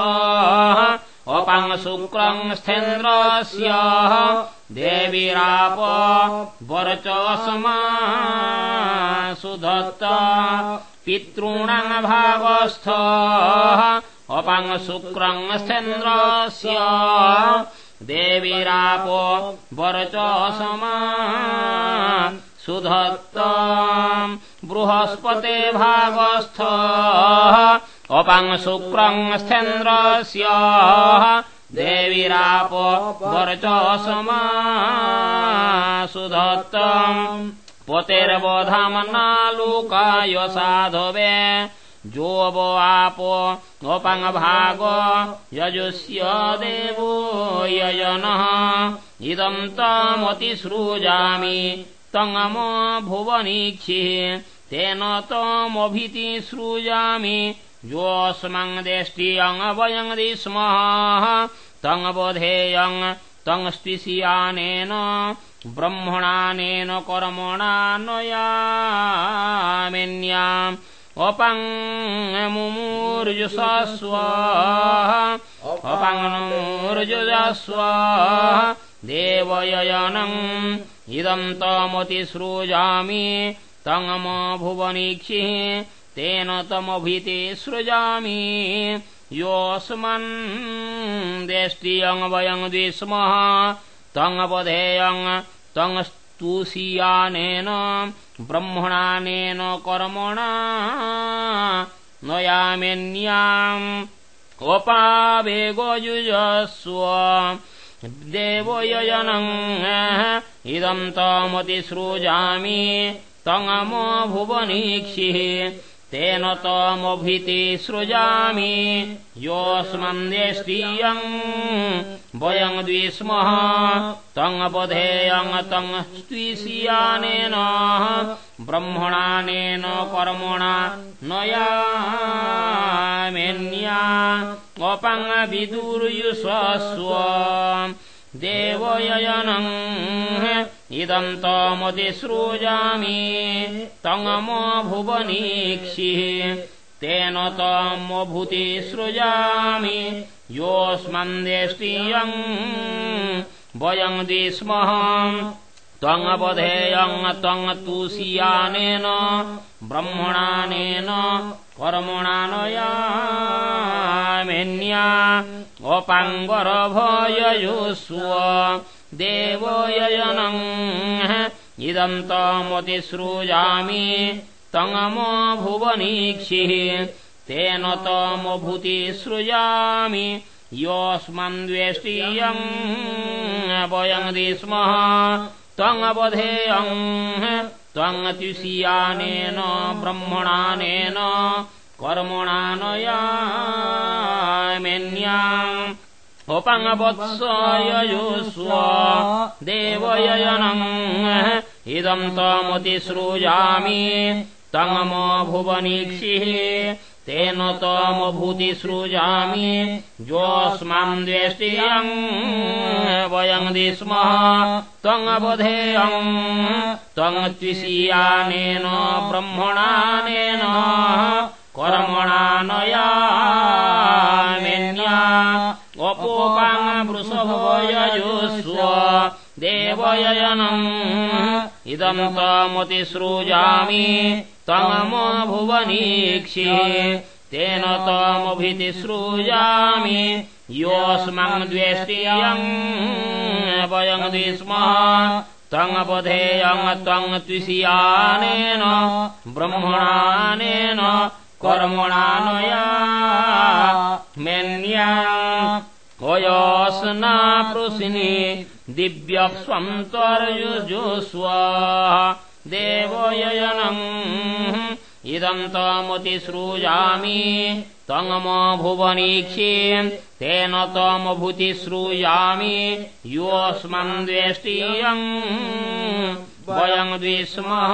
अपाङ् शुक्रम् स्थेन्द्रस्य देवीराप वरचोऽस्मा सुधत्त पितॄणाम् भागस्थ अपाङ् शुक्रम् स्थेन्द्रस्य देवीरापो वरचोऽस्मा सुधत्त बृहस्पते भागस्थ अपाङ् शुक्रम् स्थेन्द्रस्य। देवीरापो वर्चसमा सुधत्तम् पतेर्वधामनालुकाय साधवे। जो वो आपो भाग यजुष्य देवो यजनः। इदम् तमतिसृजामि तङमो भुवनीक्षिः तेन तमभिति सृजामि। योऽस्मम् देष्टियङ् स्मः तङ् स्तिशियानेन ब्रह्मणानेन कर्मणा नयामेन्याम् अपाङ्मुर्जुषस्व अपाङ्मुर्जुजस्व देवयनम् इदम् तमतिसृजामि तङ्म भुवनीक्षिः तेन तमभिते सृजामि योऽस्मन् देष्टियङ् वयम् द्विस्मः तङ्पधेयङ् तङ्स्तुषीयानेन ब्रह्मणानेन कर्मणा नयामेन्याम् ओपावेगोयुजस्व देवयनम् इदम् तमतिसृजामि तङमो भुवनीक्षिः तेन तमभिति सृजामि। योऽस्मन्देष्टियम् वयम् द्विस्मः तङ्पधेयम् तङ् स्त्विषियानेन ब्रह्मणानेन कर्मणा नयामेन्या अपङ्विदुर्युषस्व देवयनम् इदम् तमतिसृजामि। तङमो भुवनीक्षिः तेन तमभूति सृजामि योऽस्मन्देष्टियम् वयम् दिस्मः त्वङपधेयम् त्वङ् तुषियानेन ब्रह्मणानेन कर्मणा नयामेन्या अपाङ्गरभययुष्व देवयनम् इदम् तमतिसृजामि तङमो भुवनीक्षिः तेन तमभूति सृजामि योऽस्मन्द्वेष्टियम् वयम् दिस्मः त्वङवधेयम् त्वङतिशियानेन ब्रह्मणानेन कर्मणा नयामेन्याम् उपङ्वत्सययुष्व देवयनम् इदम् तमतिसृजामि तङमो भुवनीक्षिः तेन तमभूति सृजामि योऽस्मान् द्वेष्टियम् वयम् दिस्मः त्वङबधेयम् त्वङ्त्विषीयानेन ब्रह्मणानेन कर्मणा नयामेन्या वपोपाङ्वृषभयजुष्व देवयनम् इदम् तमतिसृजामि तमो भुवनीक्षिः तेन तमभिति सृजामि द्वेष्टियम् वयम् दिस्मः तङपधेयम् त्वङ् त्विषियानेन ब्रह्मणानेन कर्मणा नया मेन्या वयोस्ना पृशिनि दिव्यस्वन्तर्युजुष्व देवयनम् इदम् तमतिसृजामि तङमो भुवनीक्षि तेन तमभूति सृजामि योऽस्मन्द्वेष्टियम् वयम् द्विस्मः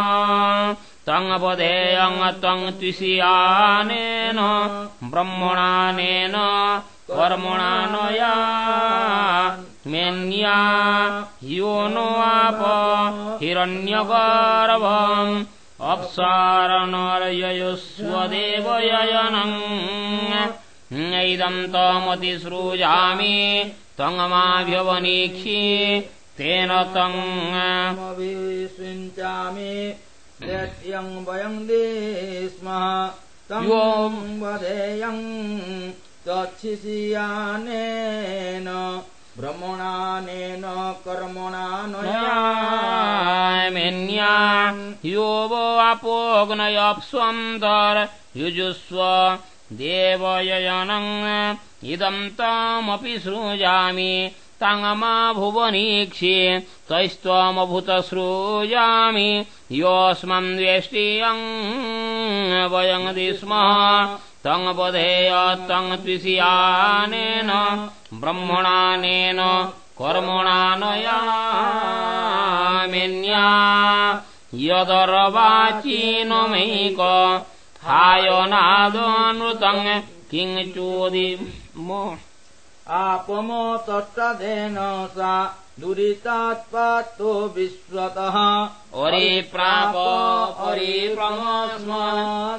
तङपधेयम् त्वङ् त्विषियानेन ब्रह्मणानेन कर्मणा नया मेन्या यो नो आप हिरण्यगर्भम् अप्सारणर्ययुष्वदेवयनम् इदम् तमतिसृजामि त्वङ्माभ्यवनीक्षि तेन तम्। अभिषिञ्चामि दैत्यम् वयम् दे स्मः तम् योम् वधेयम् तच्छिशियानेन भ्रमणानेन कर्मणानया मेन्या यो वो अपोग्नयप्स्वम् दर युजुस्व देवयनम् इदम् तामपि सृजामि ताङमा भुवनीक्षे तैस्त्वमभूतसृजामि योऽस्मन् द्वेष्टियम् वयङदि स्मः तङ्पधेय तङ् त्विषियानेन ब्रह्मणानेन कर्मणानयामेन्या। यदर्वाचीनमैक हायनादनृतम् किङ् चोदि आपमोतष्टदेन सा दुरितात्पातो विश्वतः। अरे प्राप अरे प्रमस्म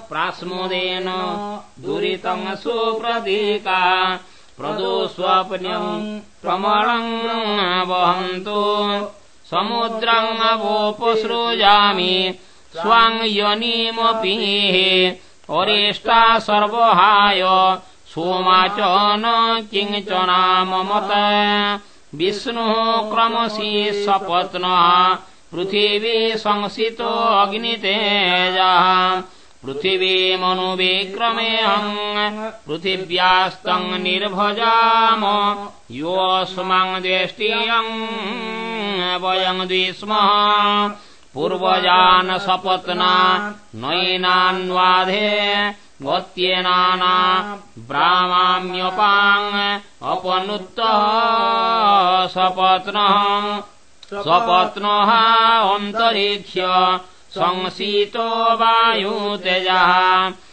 प्रास्मोदेन दुरितम् सुप्रतीका प्रदो स्वप्न्यम् प्रमणम् वहन्तु समुद्रम् अवोपसृजामि स्वाङ्यनीमपि अरेष्टा सर्वहाय सोमा च न किञ्चनाममत विष्णुः क्रमसि सपत्नः। पृथिवी संसितो अग्नितेजः। पृथिवीमनुविक्रमेऽहम् पृथिव्यास्तम् निर्भजाम। योऽस्मम् द्वेष्टियम् वयम् द्विस्मः पूर्वजान् सपत्ना नयिनान्वाधे गत्येनाना ब्रामाम्यपाङ् अपनुत्तः सपत्नः। स्वपत्नः अन्तरिक्ष संसीतो वायुतेजः।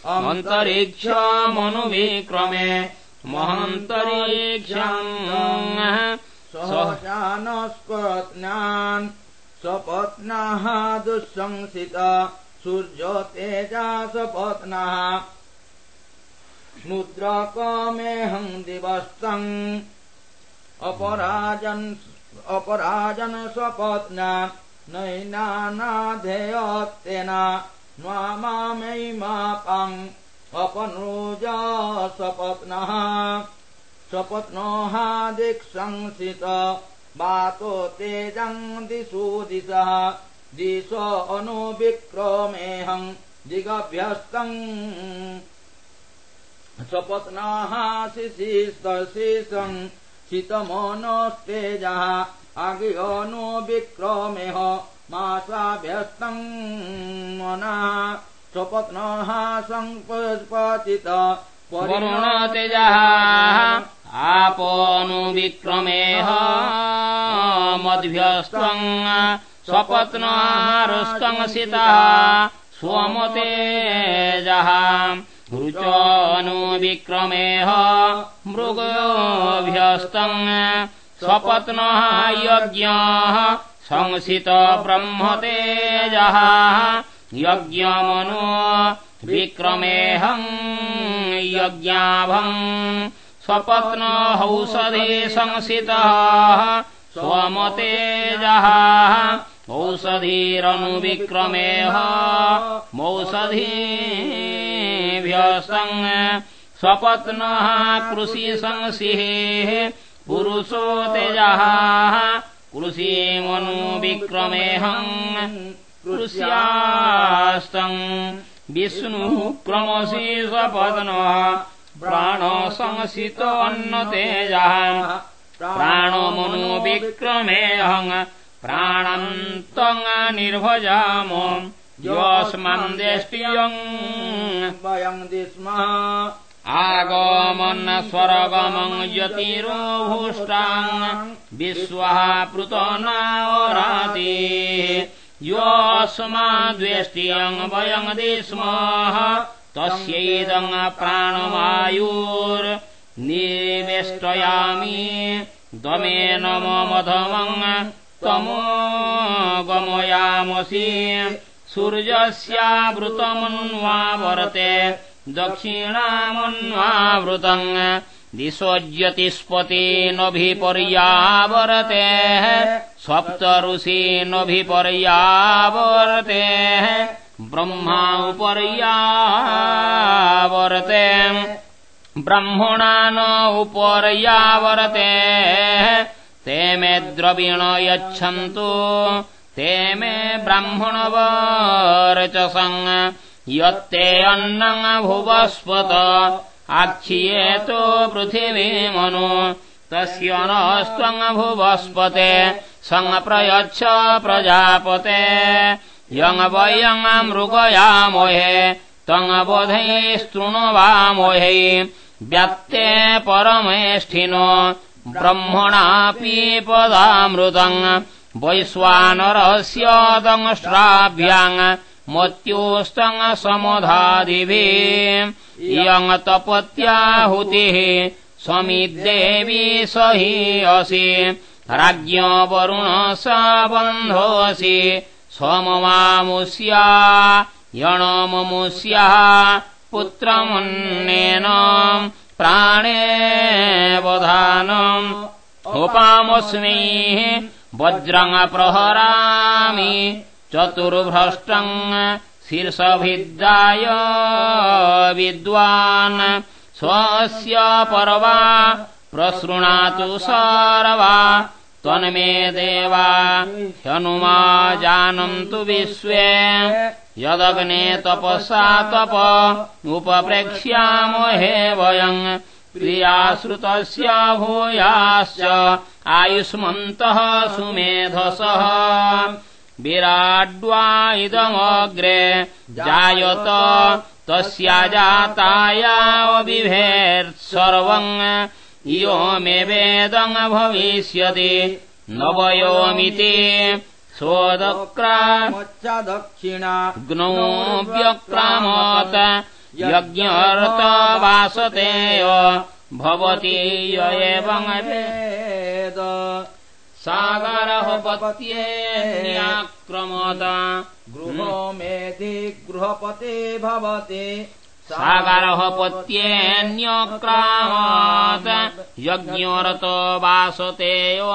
अन्तरिक्षमनुविक्रमे महन्तरिक्षम्। सहजानस्पत्नान् स्वपत्नाः दुःशंसित सूर्यो तेजा स्वपत्नः मुद्रकमेऽहम् दिवस्तम् अपराजन् अपराजन् स्वपत्ना। नैनानाधेयत्तेन न्वामामैमापम् अपनृज स्वपत्नः स्वपत्नोः दिक्संसित वातो तेजम् दिशो दिशः दिश अनुविक्रमेऽहम् दिगभ्यस्तम् स्वपत्नाः शिशिस्तशिशम् शितमनस्तेजः अगिनो विक्रमेह मासाभ्यस्तम्। मनः स्वपत्नः सम्पतित वरुणतेजः आपोऽनुविक्रमेह मद्भ्यस्त्वम् स्वपत्नारुष्कंसितः स्वमतेजः रुचोऽनुविक्रमेह मृगभ्यस्तम् स्वपत्नः यज्ञः संसित ब्रह्मतेजः यज्ञमनो विक्रमेऽहम् यज्ञाभम् स्वपत्नौषधे संसितः स्वमतेजः औषधीरनुविक्रमेह मौषधीभ्यसम् स्वपत्नः कृषिसंसिः पुरुषो तेजः कृषिमनुविक्रमेऽहम् कृष्यास्तम्। विष्णुः क्रमसि स्वपत्नः प्राणसंसितो अन्नतेजः प्राणमनुविक्रमेऽहम् प्राणम् त्वम् निर्भजाम। योऽस्मन् देष्ट्यम् वयम् दिस्मः। आगमन् स्वर्गमम् यतिरोभूष्टाम् विश्वः पृतनावराति योऽस्माद्वेष्ट्यम् वयम् दिस्मः तस्यैदम् प्राणमायुर्निवेष्टयामि दमेन ममधमम् त्वमो गमयामसि। सूर्यस्यावृतमन्वावरते दक्षिणामन्वावृतम् दिशोज्यतिष्पतेनभिपर्यावर्ते सप्त ऋषीनभिपर्यावर्ते ब्रह्मा उपर्यावर्ते ब्रह्मणा न उपर्यावर्ते ते मे द्रवीण यच्छन्तु। ते मे ब्राह्मणवर्चसम् यत्ते अन्नम् भुवस्पत। आख्येतो पृथिवीमनु तस्य नस्त्वङ्भुवस्पते सङ्प्रयच्छ प्रजापते यङ्वयङ् मृगयामोहे तङ्बोधैस्तृणवामोहे व्यक्ते परमेष्ठिनो ब्रह्मणापि पदामृतम् वैश्वानरस्य दंश्राव्याङ् मत्योस्तङ् समधादिभिः इयङ् तपत्याहुतिः समिद्देवी स हि असि राज्ञ वरुण स बन्धोऽसि सोममामुष्या यणममुष्यः पुत्रमुन्नेन प्राणे वधानम् उपामस्मि वज्रङ् प्रहरामि चतुर्भ्रष्टम् शीर्षभिद्दाय विद्वान्। स्वस्य पर्वा प्रसृणातु सर्वा त्वन्मे देवा ह्यनुमा जानन्तु विश्वे। यदग्ने तपसा तप उपप्रेक्ष्यामहे वयम् प्रियाश्रुतस्य भूयाश्च आयुष्मन्तः सुमेधसः। विराड्वा इदमग्रे जायत तस्या जातायाविभेत्सर्वम् इयो मे वेदम् भविष्यति नवयोमिति सोदक्रामच्च दक्षिणा ग्नौ व्यक्रामत यज्ञर्त वासतेय भवति य एवम् वेद। सागरः पत्येऽन्याक्रमत गृहो मेधि गृहपते भवति सागरः पत्येऽन्यक्रामत यज्ञरतो वासतेयो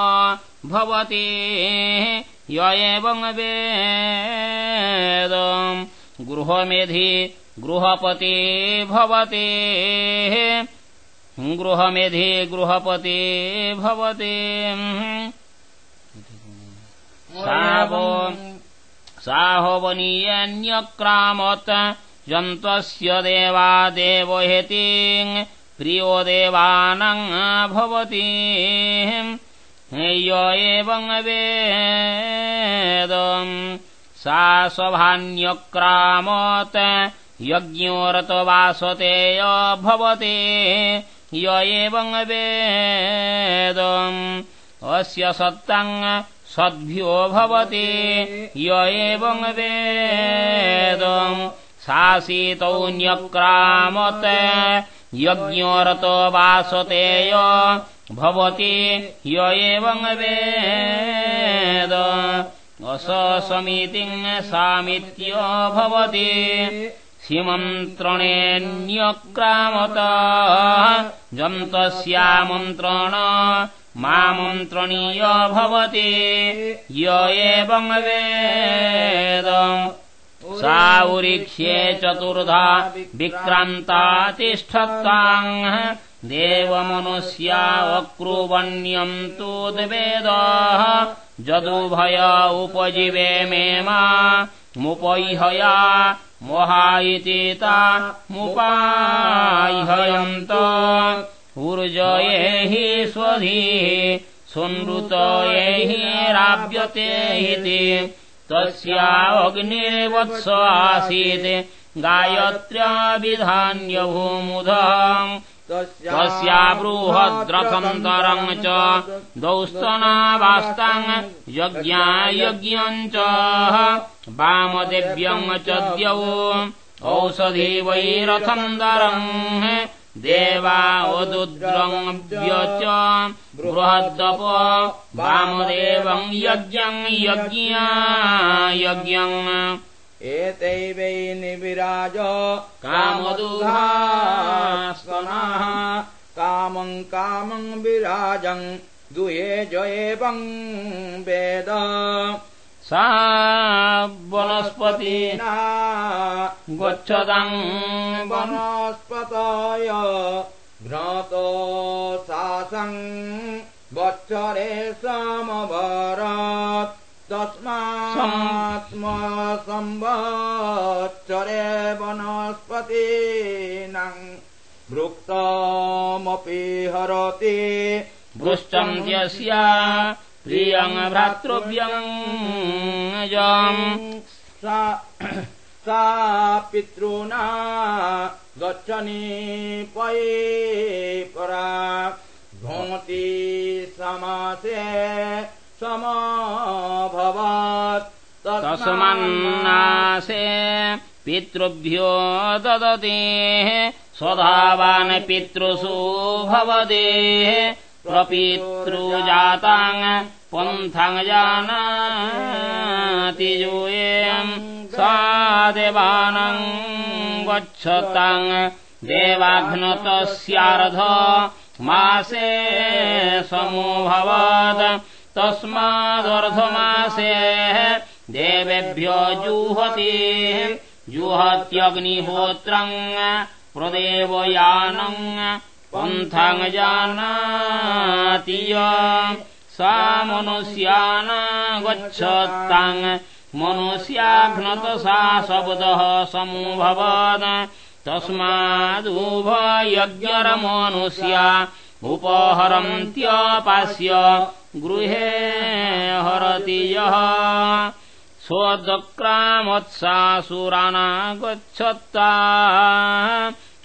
भवति। य वेद। गृहमेधि गृहपति भवति। गृहमेधि गृहपति भवति। सावो साहोवनीयन्यक्रामत् यन्तस्य देवा देवहेति प्रियो देवानम् भवति। य एवम् वेद सा स्वभान्यक्रामत् यज्ञोरतवासतेय भवति। य एवम् वेद अस्य सत्तम् सद्भ्यो भवति। य एवम् वेद शासितौन्यक्रामत् यज्ञोरतो वासतेय भवति य वेद। अससमितिम् सामित्यो भवति सीमन्त्रणेऽन्यक्रामत जन्तस्यामन्त्रण मामन्त्रणीय भवति य एवम् वेद सा उरीक्ष्ये चतुर्धा विक्रान्ता तिष्ठताम् देवमनुष्या वक्रुवण्यम् तु द्वेदः जदुभय उपजीवे मे मा मुपैहया मोहा इति मुपाह्ययन्त ऊर्जये स्वधीः सुनृतये हि राव्यते इति तस्या अग्निर्वत्स आसीत् गायत्र्याविधान्यभूमुधम् तस्या बृहद्रथन्तरम् च दौस्तनावास्ताम् यज्ञायज्ञम् च वामदेव्यम् च द्यौ औषधी वैरथन्दरम् देवा वदुद्रङ्व्य च बृहद्दप वामदेवम् यज्ञम् यज्ञा यज्ञम् एतैवै निविराज कामदुहास्पनाः कामं कामं विराजं दुहे जयेवं वेद सा वनस्पति ना गच्छताम् वन वनस्पतय घ्नतो शासं वत्सरे समभरत् तस्मात्म संवत्सरे वनस्पतीनां वृक्तमपि हरति पृष्टम् यस्य भ्रातृव्यम् यम् सा पितॄणा गच्छनि पै परा। भवति समासे समभवत्। तस्मन्नासे पितृभ्यो ददति। स्वधावान् पितृषु भवति जानाति यूयम् सा देवानाम् गच्छताङ् देवाघ्नतस्यार्ध मासे समूभवत् तस्मादर्धमासे देवेभ्यो जुहति जुहत्यग्निहोत्रम् प्रदेवयानम् पन्थाङ् जानाति य सा मनुष्यान् गच्छताङ् मनुष्याघ्नतसा शब्दः समूभवत्। तस्मादुभयज्ञरमनुष्या उपहरन्त्यपास्य गृहे हरति यः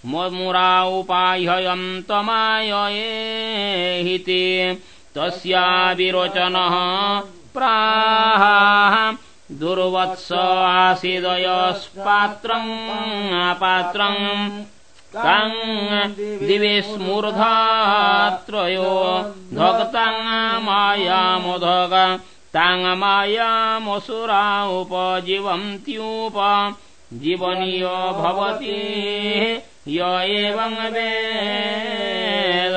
मुरा उपाह्ययन्तमाययेहिति तस्या विरोचनः प्राह दुर्वत्स आसीदयस्पात्रम् पात्रम् ताङ् दिवे स्मूर्धात्रयो धक्ताङ् मायामोधग ताङ् मायामसुरा उपजीवन्त्युप जीवनीय भवति य वेद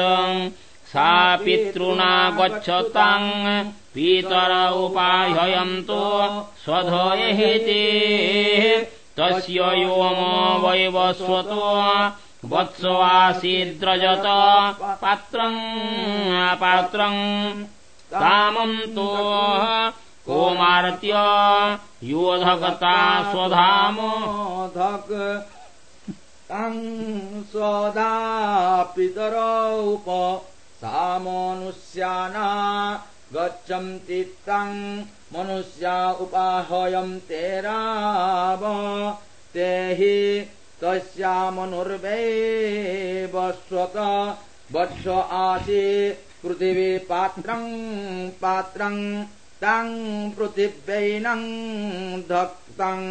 सा पितॄणा गच्छताङ् पितर उपाह्ययन्तो स्वधयेति तस्य योम वैवस्वतो वत्स आसीद्रजत पात्रम् पात्रम् कामन्तो कोमार्त्य योधगता स्वधामो। धक तं स्वदा पितरौ सा मनुष्याना गच्छन्ति तं मनुष्या उपाहयन्ते राव ते हि तस्या मनुर्वैवस्वत वत्स आसि पृथिवी पात्रम् पात्रम् तां पृथिव्यैनं धक्तम्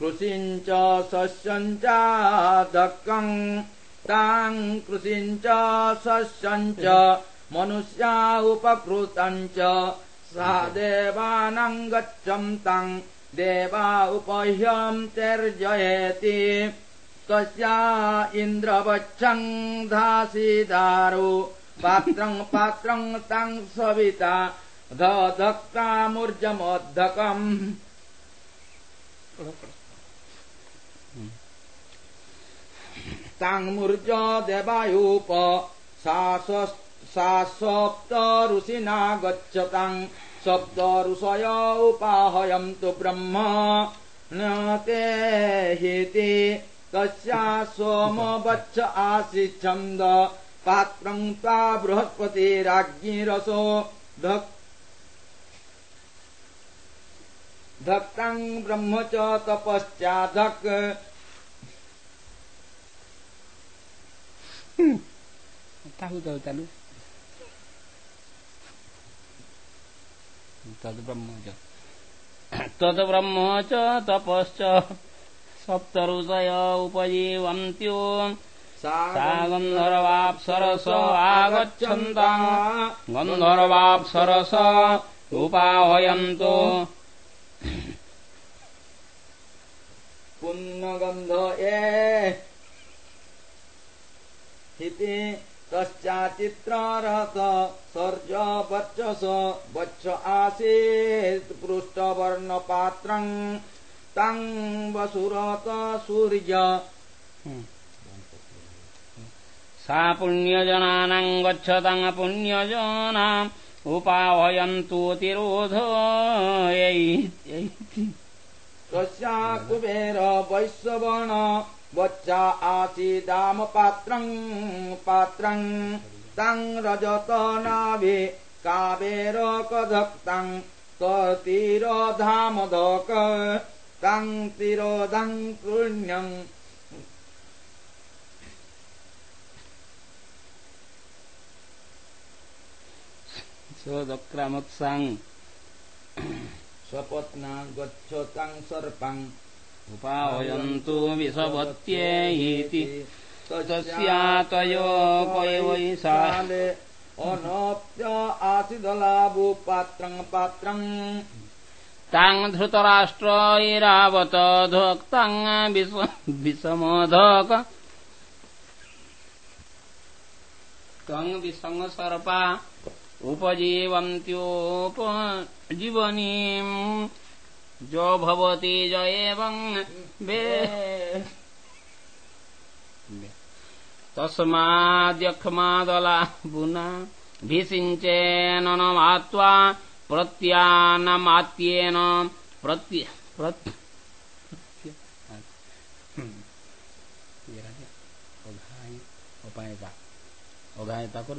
कृषिञ्च सस्यञ्च धक्कम् तां कृषिञ्च सस्यञ्च मनुष्या उपकृतञ्च सा देवानां गच्छन्तं देवा उपह्यं त्यर्जयति तस्या इन्द्रवच्छं धासिदारो पात्रं पात्रं तं सविता। दधक्तामूर्जमोद्धकम् ताङ्मूर्ज देवायूप। सा सप्त ऋषिना गच्छताम् सप्त ऋषय उपाहयन्तु ब्रह्म। ते हिति। तस्या सोम वच्छ आसिच्छन्द पात्रं ता बृहस्पतिराज्ञी रसो धक् धक्तं ब्रह्म च तपश्चाधक् tahu tahu tahu तद् ब्रह्म च तद् ब्रह्म च तपश्च सप्तऋषय उपजीवन्त्यो सा गन्धर्वाप्सरस आगच्छन्ता गन्धर्वाप्सरस उपाहयन्तो पुन्नगन्ध ए इति तश्चाचित्ररथ सर्ज वच्चस वच्च आसीत् पृष्ठवर्णपात्रम् तं वसुरत सूर्य। सा पुण्यजनानाम् गच्छताम् पुण्यजनाम् उपावयन्तु तिरोध। तस्या कुबेर वैश्रवण वच्चा आसीदाम पात्रम् पात्रम् तं रजत नाभि कावेर कधक्तम् कतिरोधामधक तं तिरोधम् पुण्यम् स्वदक्रामत्साम् स्वपत्ना गच्छतां सर्पम् उपावयन्तु विषवत्ये इति तस्या तयोपयवैसा शाले अनप्य आसिदलाभु पात्रम्। पात्रम् ताम् धृतराष्ट्रैरावत धोक्ताम् विषमोधक। तम् विसङ्गसर्पा उपजीवन्त्योपजीवनीम् जो भवति ज एवं तस्माद्यक्ष्मादला बुना भीषिञ्चेनमात्वा प्रत्यानमात्येन प्रत्य प्रत्य उपायता उपायता कर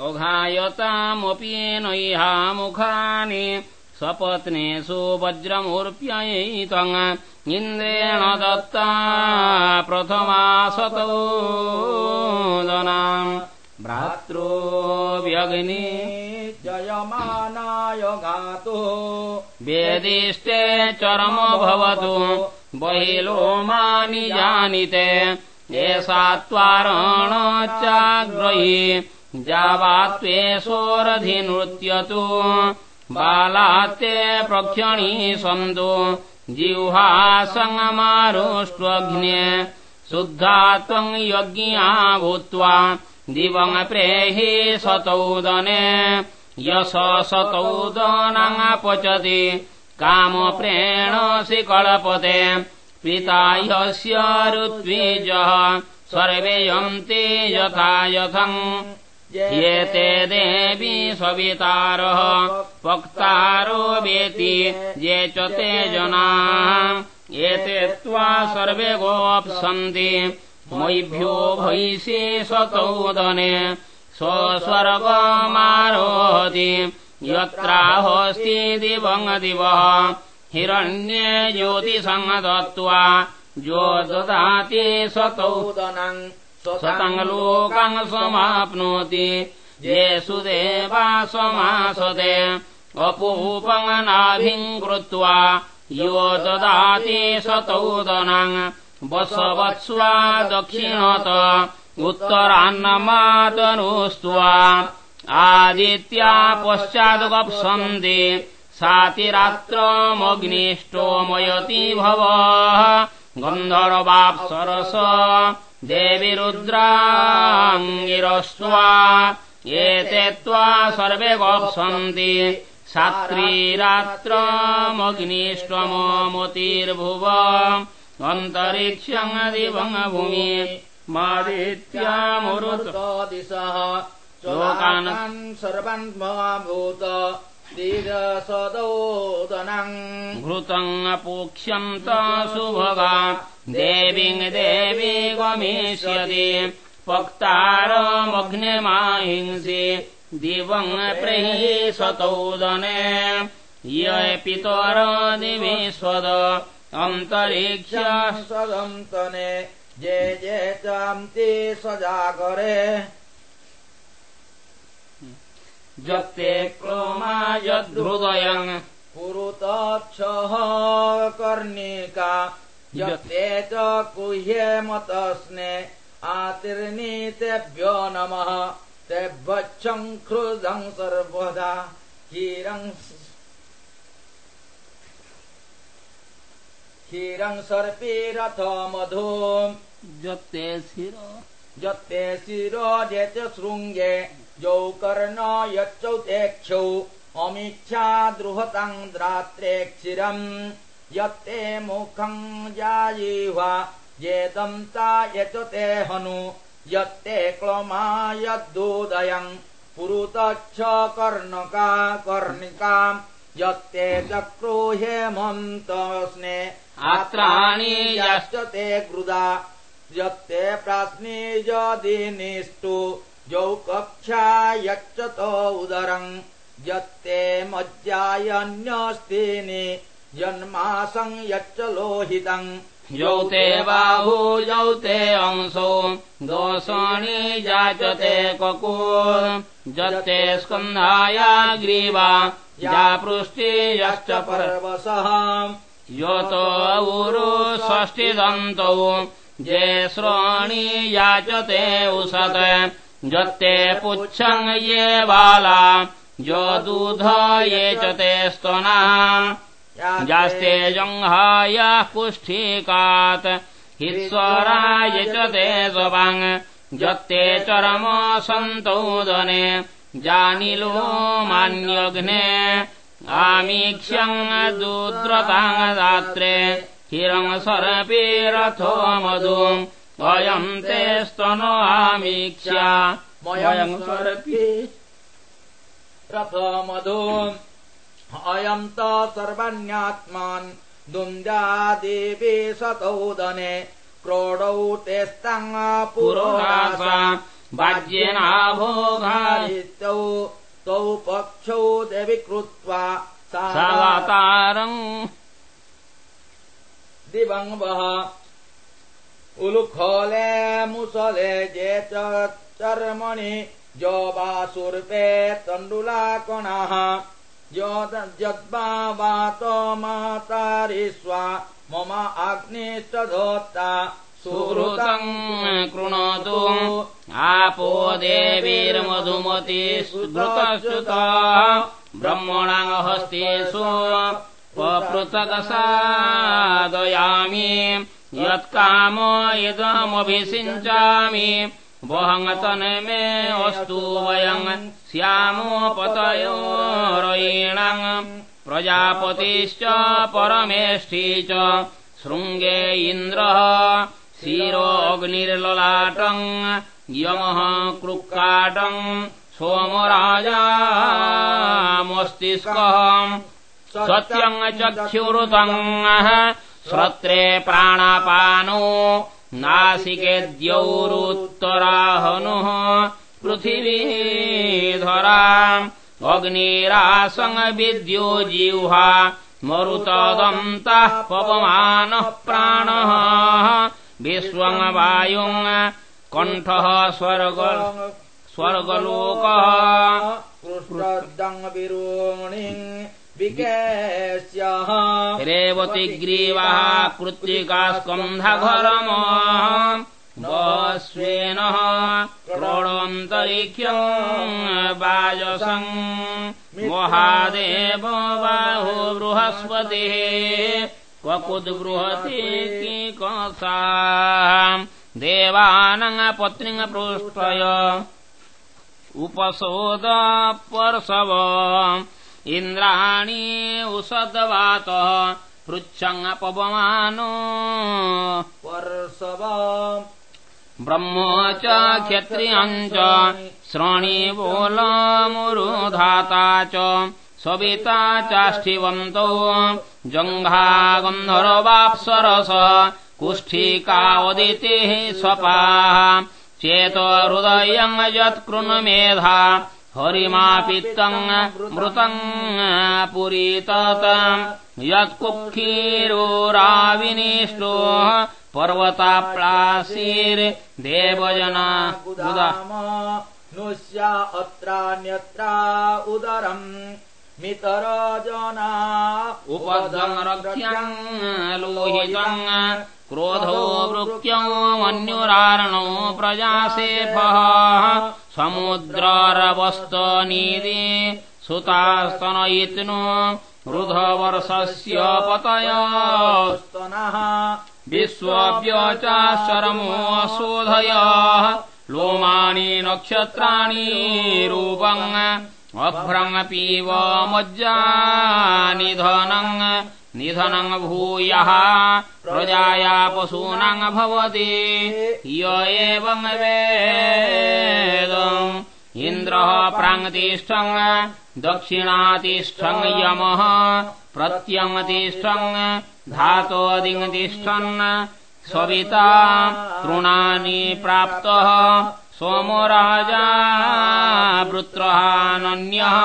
उघायतामप्येन इहा मुखानि सपत्नीषु वज्रमुर्प्यैतङ्गन्द्रेण दत्ता प्रथमासतोदनाम् भ्रातॄव्यग्नियमानाय गातु। वेदिष्टे चरम भवतु। बहिलोमानि जानीते एषा त्वारणचाग्रही। जावात्वेषोरधिनृत्यतु बालात्ते प्रक्षणी सन्तु जिह्वा सङ्गमारुष्ट्वघ्ने शुद्धा त्वम् यज्ञा भूत्वा दिवम् प्रेहि शतौदने यश शतौदनपचति कामप्रेणसि कल्पते पिता ह्यस्य ऋत्विजः सर्वे यन्ति यथा यथम् एते देवी सवितारः वक्तारो वेति ये च ते जनाः। एते त्वा सर्वे गोप्सन्ति। मयिभ्यो भैषे शतौदने स्वस्वर्गमारोहति। यत्राहोऽस्ति दिवङ् दिवः। हिरण्ये ज्योतिसङ् दत्त्वा जो ददाति शतौदनम् स्वतम् लोकान् समाप्नोति येषु देवा समासते अपूपङ्नाभिम् कृत्वा यो ददाति शतौदनम् वसवत्स्वा दक्षिणत उत्तरान्नमातनुस्त्वा आदित्या पश्चादुगप्सन्ति सातिरात्रमग्निष्टोमयति भव गन्धर्वाप्सरस देवि रुद्राङ्गिरस्त्वा एते त्वा सर्वे गोप्सन्ति। सात्रीरात्रमग्निष्टमोमतिर्भुव। अन्तरिक्षम् दिवम् भूमि मादित्यामुरुत दिशः लोकान् लोकान् सर्वान् भूत घृतम् अपोक्ष्यन्त सुभगा देवीम् देवी गमिष्यति। पक्तारमग्निमाहिंसि दिवम् प्रहि शतौदने य पितर दिविश्वद अन्तरिक्ष सदन्तने जे जे चान्ति सजागरे जत्ते क्रोमा यद्धृदयम् पुरुतच्छः कर्णिका। यत्ते च गुह्यमतस्ने आतिर्नीतेभ्यो नमः। तेभ्यच्छम् क्रुधम् सर्वदा। क्षीरं क्षीरं सर्पीरथ मधु जत्ते शिर यत्ते शिरो यत् शृङ्गे यौ कर्ण यच्चौतेक्षौ अमीक्षा द्रुहतं द्रात्रे क्षिरम् यत्ते मुखं जायिह्वा येदन्ता यच ते हनु। यत्ते क्लमा यद्दूदयम् पुरुतच्छ कर्णका कर्णिकाम् यत्ते चक्रो हेमन्तस्ने आत्राणि यश्च ते गृदा यत्ते प्राश्नीजदिनिष्टु यौ कक्षा यच्च तो उदरम् यत्ते मज्जायन्यस्तीनि जन्मासं यच्च लोहितम् यौ ते बाहु यौ ते अंशो दोषाणि जाचते कको जत्ते स्कन्धाया ग्रीवा या पृष्टि यश्च पर पर्वसः। यतो ऊरु षष्टिदन्तौ ये श्रोणि याचते उषत जत्ते पुच्छं ये बाला यो दूध ये च ते स्तनः। जास्ते जङ्घायाः कुष्ठीकात् हिस्वराय च ते स्ववाङ् जत्ते चरम सन्तोदने जानिलो मान्यघ्ने आमीक्ष्यम् दूद्रताङ्गात्रे सर्पीरथो मधु अयम् ते वयम् सर्पी अयम् त सर्वण्यात्मान् दुन्द्यादेवी सतौदने क्रोडौ तेस्तङ् पुरोहासा वाज्येनाभोघा पुरोहारित्यौ तौ पक्षौ देवि कृत्वा सा सवतारम् दिवङ् वः उलुखले मुसले जे चर्मणि जो वा सुर्पे तण्डुलाकणः यद्वा वातो मातारि स्वा मम अग्निश्च धोत्ता सुहृतम् कृणोतु। आपो देवीर्मधुमती सुधृतश्रुता ब्रह्मणां पपृथक् यत्काम इदमभिषिञ्चामि वहङ्तनमे अस्तु वयम् श्यामोपतयोरयीणाम् प्रजापतिश्च परमेष्ठी च शृङ्गे इन्द्रः। क्षीरोऽग्निर्ललाटम् यमः कृक्काटम् सोमराजामस्तिष्कः सत्यम् चक्षुरुतम् श्रोत्रे प्राणापानो नासिकेद्यौरुत्तराहनुः पृथिवीधरा अग्निरासङ् विद्यो जिह्वा मरुतदन्तः पवमानः प्राणः विश्वम् वायुम् कण्ठः स्वर्ग स्वर्गलोकः विरोणिम् विकेश्यः रेवतिग्रीवः कृत्तिका स्कन्धघरम बस्वेनः क्रोडोऽन्तरिक्षम् वाजसम् महादेव बाहु बृहस्पतिः क्वकुद्बृहति किकसा। देवानङ् पत्नीङ् पृष्ठय। उपसोद पर्शव इन्द्राणी उषद्वातः पृच्छङ् पवमानो वर्षव ब्रह्म च क्षत्रियम् च श्रोणीबोलमुरुधाता च सविता चाष्ठिवन्तौ जङ्घा गन्धर्वाप्सरस कुष्ठिकावदितिः स्वपाः। चेतो हृदयम् यत्कृन्मेधा हरिमापित्तम् मृतम् पुरीतत। यत्कुक्षीरोराविनिष्टो पर्वताप्लासीर्देवजना उदा। नुष्या अत्रान्यत्रा उदरम् मितरजना उपदङ्रक्ष्यम् लोहितम् क्रोधो वृक्यमन्युरारणो प्रजासेफः समुद्ररवस्तनीति सुतास्तनयित्नु वृधवर्षस्य पतय स्तनः विश्वव्यचाशरमो शोधय लोमानि नक्षत्राणि रूपम् अभ्रङ्पीव मज्जा निधनम् निधनम् भूयः प्रजाया पशूनाम् भवति। य एवम् वेद इन्द्रः प्राङ्तिष्ठम् दक्षिणातिष्ठम् यमः प्रत्यङ्तिष्ठम् धातोदिङ्तिष्ठन् सविता तृणानि प्राप्तः सोमो राजा वृत्रहानन्यः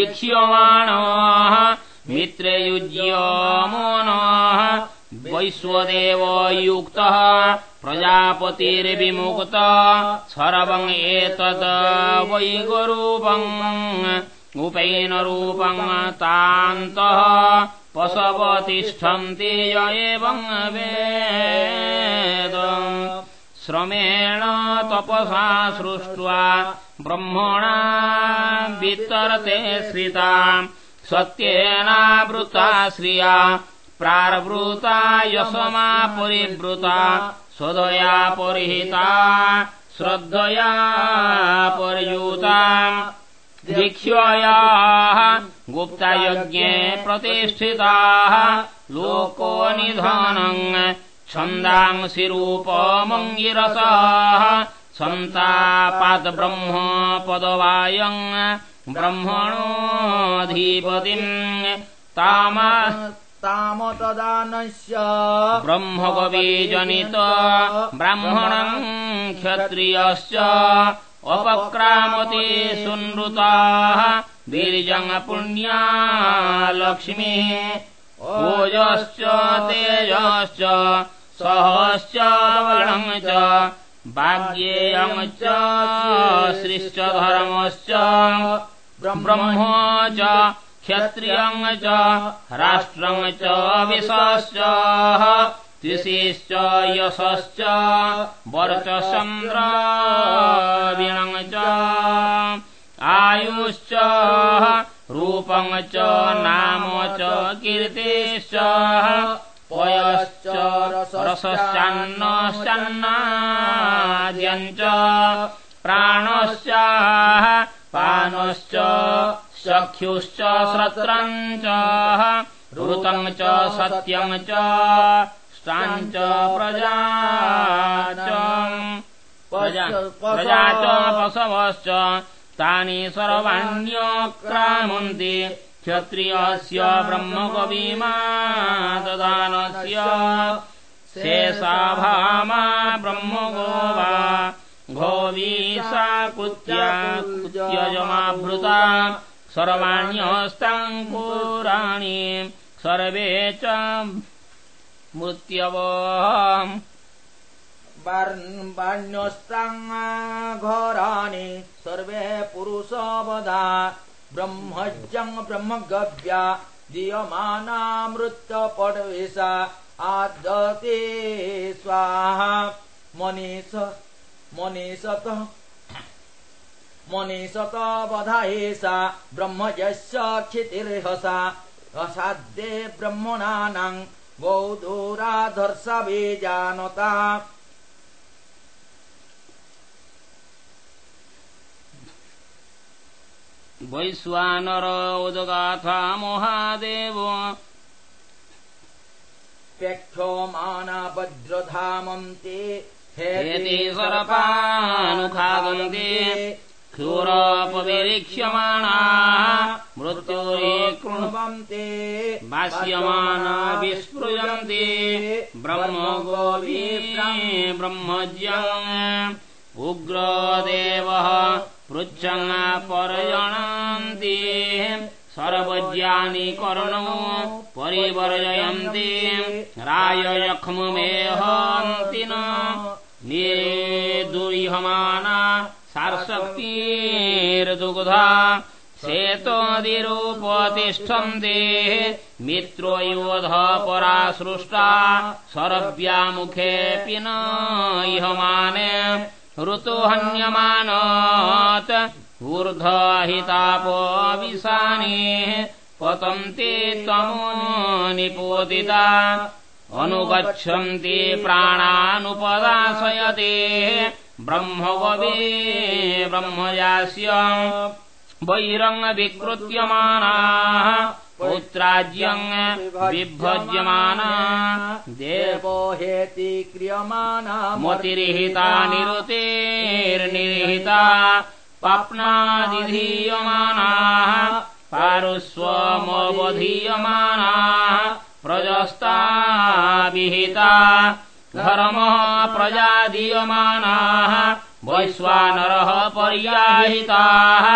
ईक्ष्यमाणः मित्रे युज्यमो नः वैश्वदेवयुक्तः प्रजापतिर्विमुक्तः सर्वम् एतत् वैगरूपम् उपेनरूपम् तान्तः पशवतिष्ठन्ति य एवम् वेद श्रमेण तपसा सृष्ट्वा ब्रह्मणा वितरते श्रिता सत्येनावृता श्रिया प्रारवृता यशमा परिवृता स्वदया परिहिता श्रद्धया पर्युता दीक्ष्याः गुप्तयज्ञे प्रतिष्ठिताः लोको निधनम् छन्दांसि रूपमङ्गिरसाः सन्तापाद्ब्रह्म पदवायम् ब्रह्मणोऽधिपतिम् तामा ताम तदानस्य ब्रह्मकवीजनित ब्राह्मणम् क्षत्रियश्च अपक्रामति सुनृताः। वीर्यम् पुण्या लक्ष्मीः। ओजश्च तेजश्च सहश्च बलम् च भाग्येयम् च श्रिश्च धर्मश्च ब्रह्म च क्षत्रियम् च राष्ट्रम् च विशश्च त्रिशिश्च यशश्च वर्चचन्द्राविणम् च आयुश्च रूपम् च नाम च कीर्तिश्च पयश्च रसश्चान्नश्चान्नाद्यम् च प्राणश्च पानश्च सख्युश्च ऋतम् च सत्यम् च ष्टाम् च प्रजा प्रजा च पशवश्च तानि सर्वाण्यक्रामन्ति क्षत्रियस्य ब्रह्मकविमा ददानस्य शेषाभामा ब्रह्मगो वा। घोवीसा कुत्या कुत्यजमाभृता। सर्वाण्यस्ताङ्कुराणि सर्वे च मृत्यवो घोराणि। सर्वे पुरुषवदा ब्रह्मज्यम् ब्रह्मगव्या। दीयमानामृत्यपडविषा आदते स्वाहा। मनीष मनीषत मनीषत वधा एषा ब्रह्मजस्य क्षितिर्हसा। असाध्ये ब्रह्मणानाम् गौदूराधर्षबीजानता वैश्वानर उदगाथा महादेव प्यक्षोमाना वज्रधामम् ते हेति सर्पानुखागन्ते क्षुरपविरीक्ष्यमाणाः मृत्युरे कृण्व कृण्वन्ते भाष्यमाना विस्पृजन्ति ब्रह्मगोवी ब्रह्मज्ञम् उग्रदेवः पृच्छन् पर्यणन्ति सर्वज्ञानि कर्णौ परिवर्जयन्ति राययक्ष्ममेहन्ति न निर्दुह्यमाना सारशक्तिर्दुग्धा शेतोदिरूपतिष्ठन्ते मित्रो योध परा सृष्टा सरव्यामुखेऽपि न इहमाने ऋतुहन्यमानात् ऊर्ध्वहितापो विशानेः पतन्ते त्वमो निपोदिता अनुगच्छन्ति प्राणानुपदाशयते। ब्रह्मगवे ब्रह्मजास्य वैरङ्गविकृत्यमानाः पुत्राज्यम् बिभ्यमाना देवो हेति क्रियमाणा। मतिर्हिता निरुतेर्निर्हिता पाप्नादिधीयमानाः पारुस्वमवधीयमानाः प्रजस्ता विहिता धर्मः प्रजादीयमानाः वैश्वानरः पर्याहिताः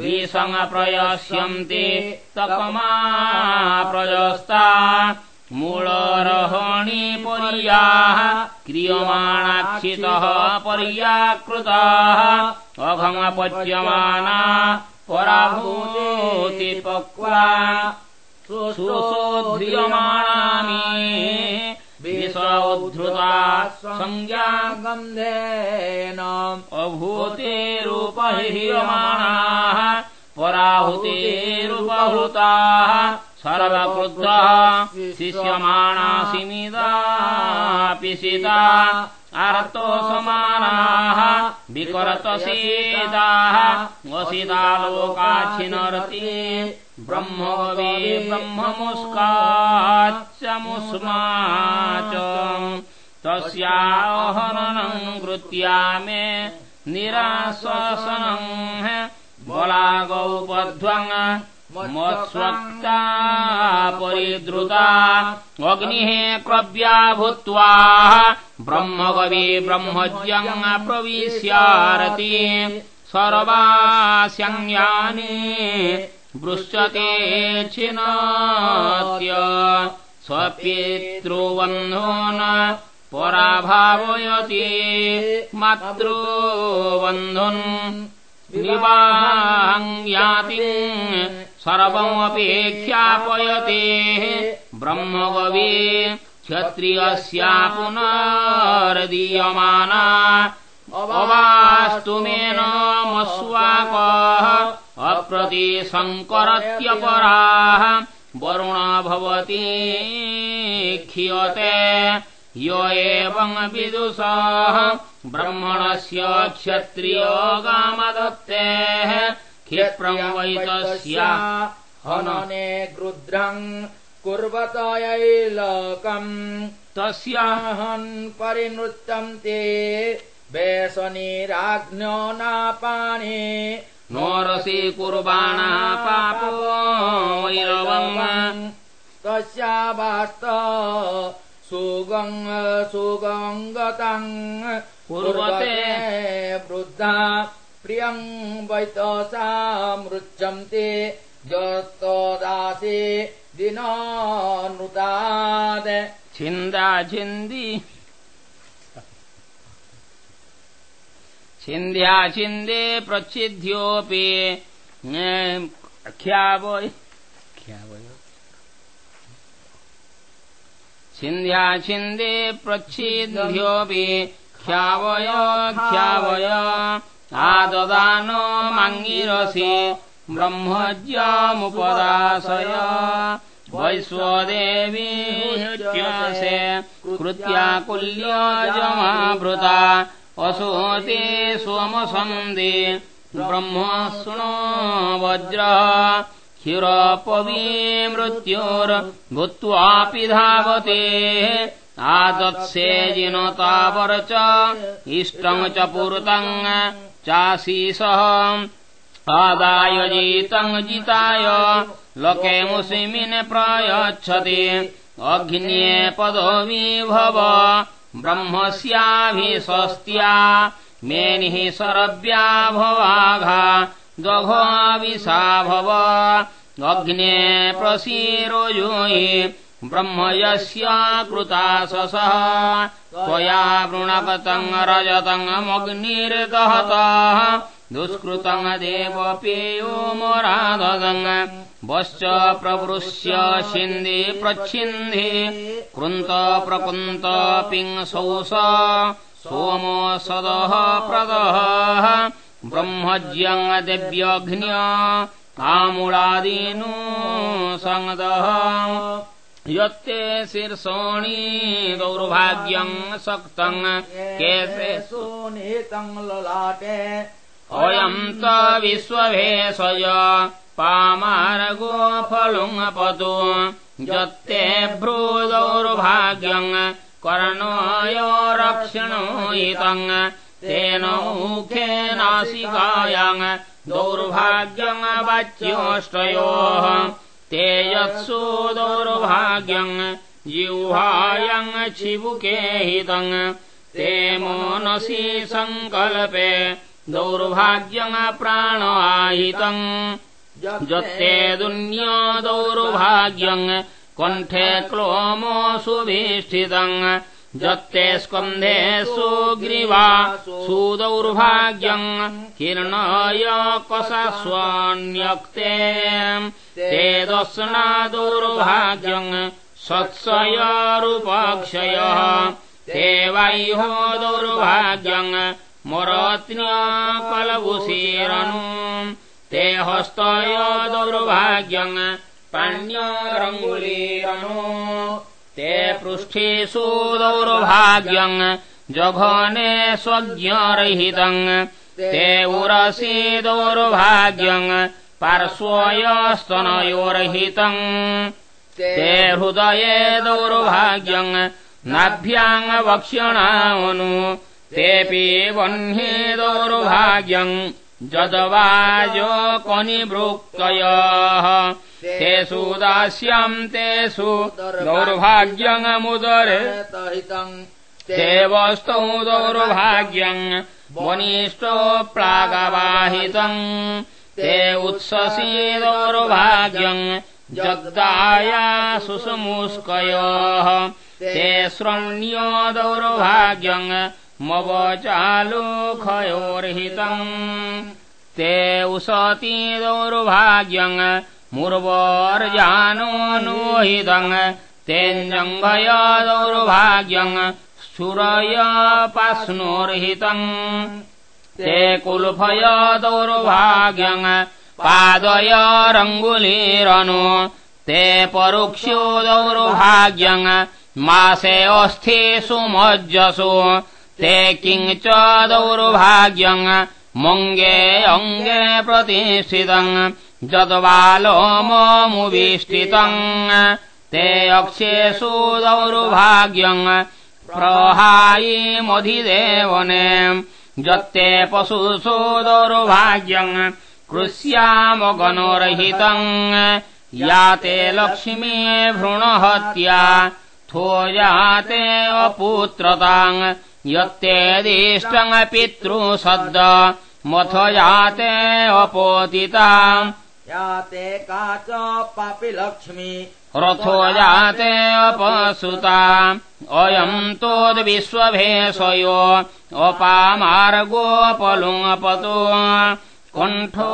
विसङ्प्रयस्यन्ते तकमा प्रजस्ता मूलरहणि पर्याः क्रियमाणाक्षितः पर्याकृताः अघमपच्यमाना पराभूति पक्वा सुसोध्रियमाणामि विष उद्धृता संज्ञा गन्धेन अभूतेरुपह्रियमाणाः पराहुतेरुपहृताः सर्वक्रुद्धः शिष्यमाणासिमिदापिशिता आर्तो समानाः विकरतसीताः वसितालोकाच्छिनरति ब्रह्मवे ब्रह्ममुस्काच्च मुस्मा च तस्याहरणम् कृत्या मे निराश्वासनम् बलागौपध्वङ् मत्स्वक्ता परिद्रुता अग्निः क्रव्या भूत्वा ब्रह्मकवि ब्रह्मज्ञम् प्रविश्यारति सर्वास्यङ्यानि वृश्चते छिनत्य स्वपितृबन्धून् पराभावयति मातृबन्धुन् विवाहङ्याति सर्वमपेख्यापयते ब्रह्मगवे क्षत्रियस्या पुनर्दीयमाना। अवास्तु मे नमस्वाकः अप्रतिसङ्करत्यपराः। वरुण भवति क्षीयते य एवम् विदुषः। ब्रह्मणस्य क्षत्रियो वैतस्या हनने गृध्रम् कुर्वतयैलोकम्। तस्याहन् हन् परिनृत्यम् ते वेशनिराज्ञो नापाणि। नोरसि कुर्बाणा पापो वैरवम्। तस्यावास्त सुगङ् सुगङ्गतम् कुर्वते वृद्धा प्रियम् वैतसा मृच्छन्ति जस्तदासि दिनानुताद छिन्दा छिन्दी। छिन्द्या छिन्दे प्रच्छिद्योऽपि। प्रच्छिद्योऽपि। ख्यावय ख्यावय आददानो माङ्गिरसि ब्रह्मज्यमुपदासय वैश्वदेवी ह्युच्यसे कृत्याकुल्यजमाभृता असोते सोमसन्दे ब्रह्म शृणो वज्रः क्षिरपवी मृत्योर्भूत्वापि धावते। आदत्से जिनतावर च इष्टम् च पुरतम् चाशीसः आदाय जितम् जिताय। लोके मुसिमिन् प्रयच्छति। अग्न्ये पदवी भव ब्रह्मस्याभिस्वस्त्या मेनिः सरव्या भवाघा। दघोऽविषा भव। अग्ने प्रसीरोजोयि ब्रह्म यस्य कृता ससः। त्वया वृणकतम् रजतमग्निर्दहतः दुष्कृतम् देवपेयो मोराददङ् वश्च प्रवृश्य शिन्दे प्रच्छिन्दे। कृन्त प्रकुन्त पिंसौष सोमो सदः प्रदः। ब्रह्मज्यम् दिव्यघ्न्य आमूलादीनो सङ्गदः यत्ते शीर्षोणी दौर्भाग्यम् सक्तम् केते सुनीतम् ललाटे। अयम् त विश्वभेषज पामारगोफलुङ्पतु यत्ते भ्रूदौर्भाग्यम् कर्णय रक्षणोयितम् तेन मुखेनासिकायाम् दौर्भाग्यम् वाच्योष्टयोः ते यत्सु दौर्भाग्यम् जिह्वायम् चिबुके हितम् ते मनसि सङ्कल्पे दौर्भाग्यम् प्राण आहितम् जत्ते दुन्य दौर्भाग्यम् कण्ठे क्लोमो सुभीष्ठितम् जत्ते स्कन्धे सुग्रीवा सुदौर्भाग्यम् किर्णय कसस्वन्यक्ते। ते दर्शना दौर्भाग्यम् सत्सयरूपक्षयः। ते वाह्यो दौर्भाग्यम् मरत्न्यकलभुशीरनु ते हस्तय दौर्भाग्यम् पाण्यरङ्गुलीरनु ते पृष्ठेषु दौर्भाग्यम् जघने स्वज्ञरहितम् ते उरसि दौर्भाग्यम् पार्श्वयस्तनयोरहितम् ते हृदये दौर्भाग्यम् नाभ्याम् वक्ष्यणानु तेऽपि वह्नि दौर्भाग्यम् जदवाजो कनिवृक्तयः तेषु दास्यम् तेषु दौर्भाग्यमुदरे तहितम् ते वस्तौ दौर्भाग्यम् वनिष्ठो प्रागवाहितम् ते उत्ससि दौर्भाग्यम् जग्दाया सुसमुष्कयोः ते श्रण्यो दौर्भाग्यम् मवचालुखयोर्हितम् ते उसति दौर्भाग्यम् दौर्भाग्यम् सुरय पास्नोर्हितम् ते कुल्फय दौर्भाग्यम् पादय रङ्गुलीरनु ते परुक्ष्यो मासे अस्थिषु मज्जसु ते किञ्च दौर्भाग्यम् मङ्गे अङ्गे प्रतिष्ठितम् जद्बालोममुविष्टितम् ते अक्षेषु दौर्भाग्यम् प्रहायिमधिदेवने जत्ते पशुषु दौर्भाग्यम् कृष्यामगणोरहितम् या ते लक्ष्मी भ्रूणहत्या। थो याते अपुत्रताम् यत्तेदिष्टम् पितृसद्द मथ याते अपोतिताम् या ते काच पापि लक्ष्मी। रथो जाते अपसुता। अयम् तोद्विश्वभेषयो अपामार्गोपलुङ्पतो कण्ठो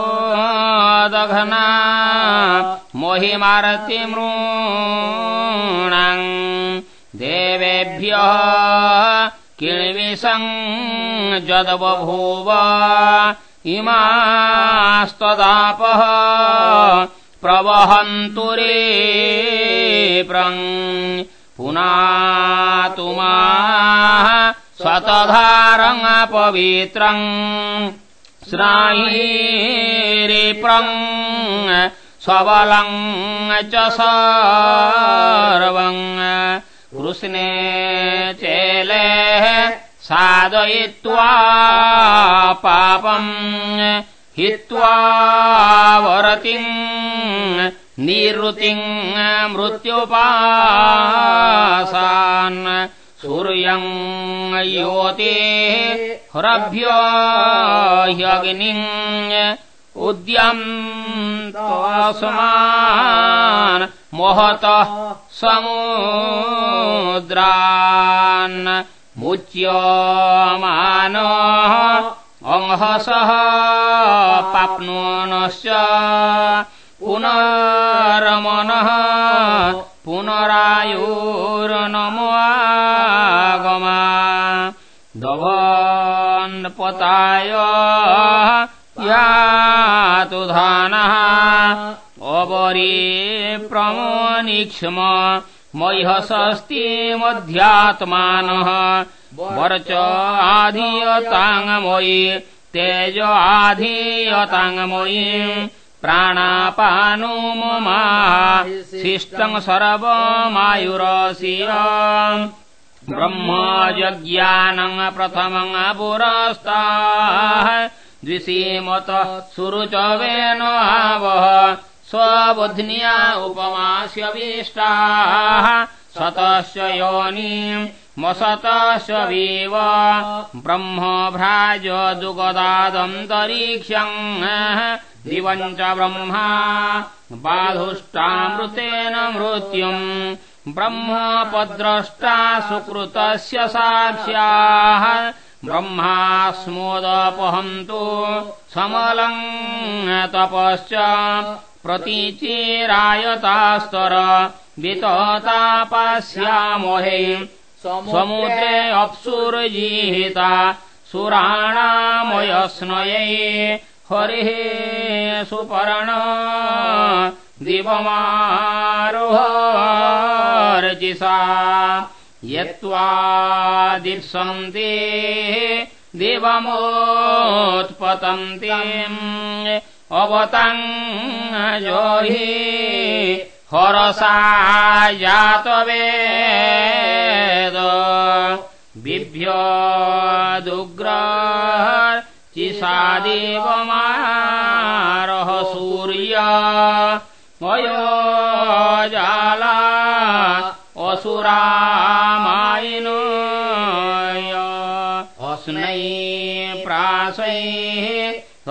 दघना। मोहिमारतिमॄणाम् देवेभ्यः किल्विषम् जदबभूव इमास्तदापः प्रवहन्तु रेप्रम् पुनातुमाः स्वतधारम् पवित्रम् श्रायीरेप्रम् स्वबलम् च सर्वम्। कृष्णे चेले साधयित्वा पापम् हित्वा वरतिम् निवृत्तिम् मृत्युपासान् सूर्यम् योते ह्रभ्य ह्यग्निम् उद्यम् महतः समुद्रान् मुच्यमान अंहसः पाप्नोनश्च पुनरमनः पुनरायुर्नमो आगमा दभन्पतिम् अवताय यातु धानः। अवरी प्रमोनिक्ष्म मह्यसस्ति मध्यात्मानः। वर्च आधीयताङ्मयि तेज आधीयताङ्मयि प्राणापानो ममा शिष्टम् सर्वमायुरसिय। ब्रह्मज्ञानम् प्रथमम् पुरस्ताः द्विषीमत सुरुचवेन आवः स्वबुध्न्या उपमास्यभीष्टाः सतश्च योनिम् मसतश्च वीव ब्रह्मभ्राज जुगदादन्तरीक्षम् दिवम् च ब्रह्मा। बाधुष्टामृतेन मृत्युम्। ब्रह्मोपद्रष्टा सुकृतस्य साक्ष्याः। ब्रह्मा स्मोदपहन्तु समलम् तपश्च प्रतीचिरायतास्तर विततापास्यामहे समुद्रे अप्सुर्जिहिता सुराणामयस्नये हरिः सुपर्ण दिवमारोहर्जिसा यत्त्वा दिप्सन्ति दिवमोत्पतन्ति अवतम् जोहि हरसा जातवेद बिभ्योदुग्र चिसादेवमारः सूर्य। मयो जाला असुरामायिनो अस्नै प्रासैः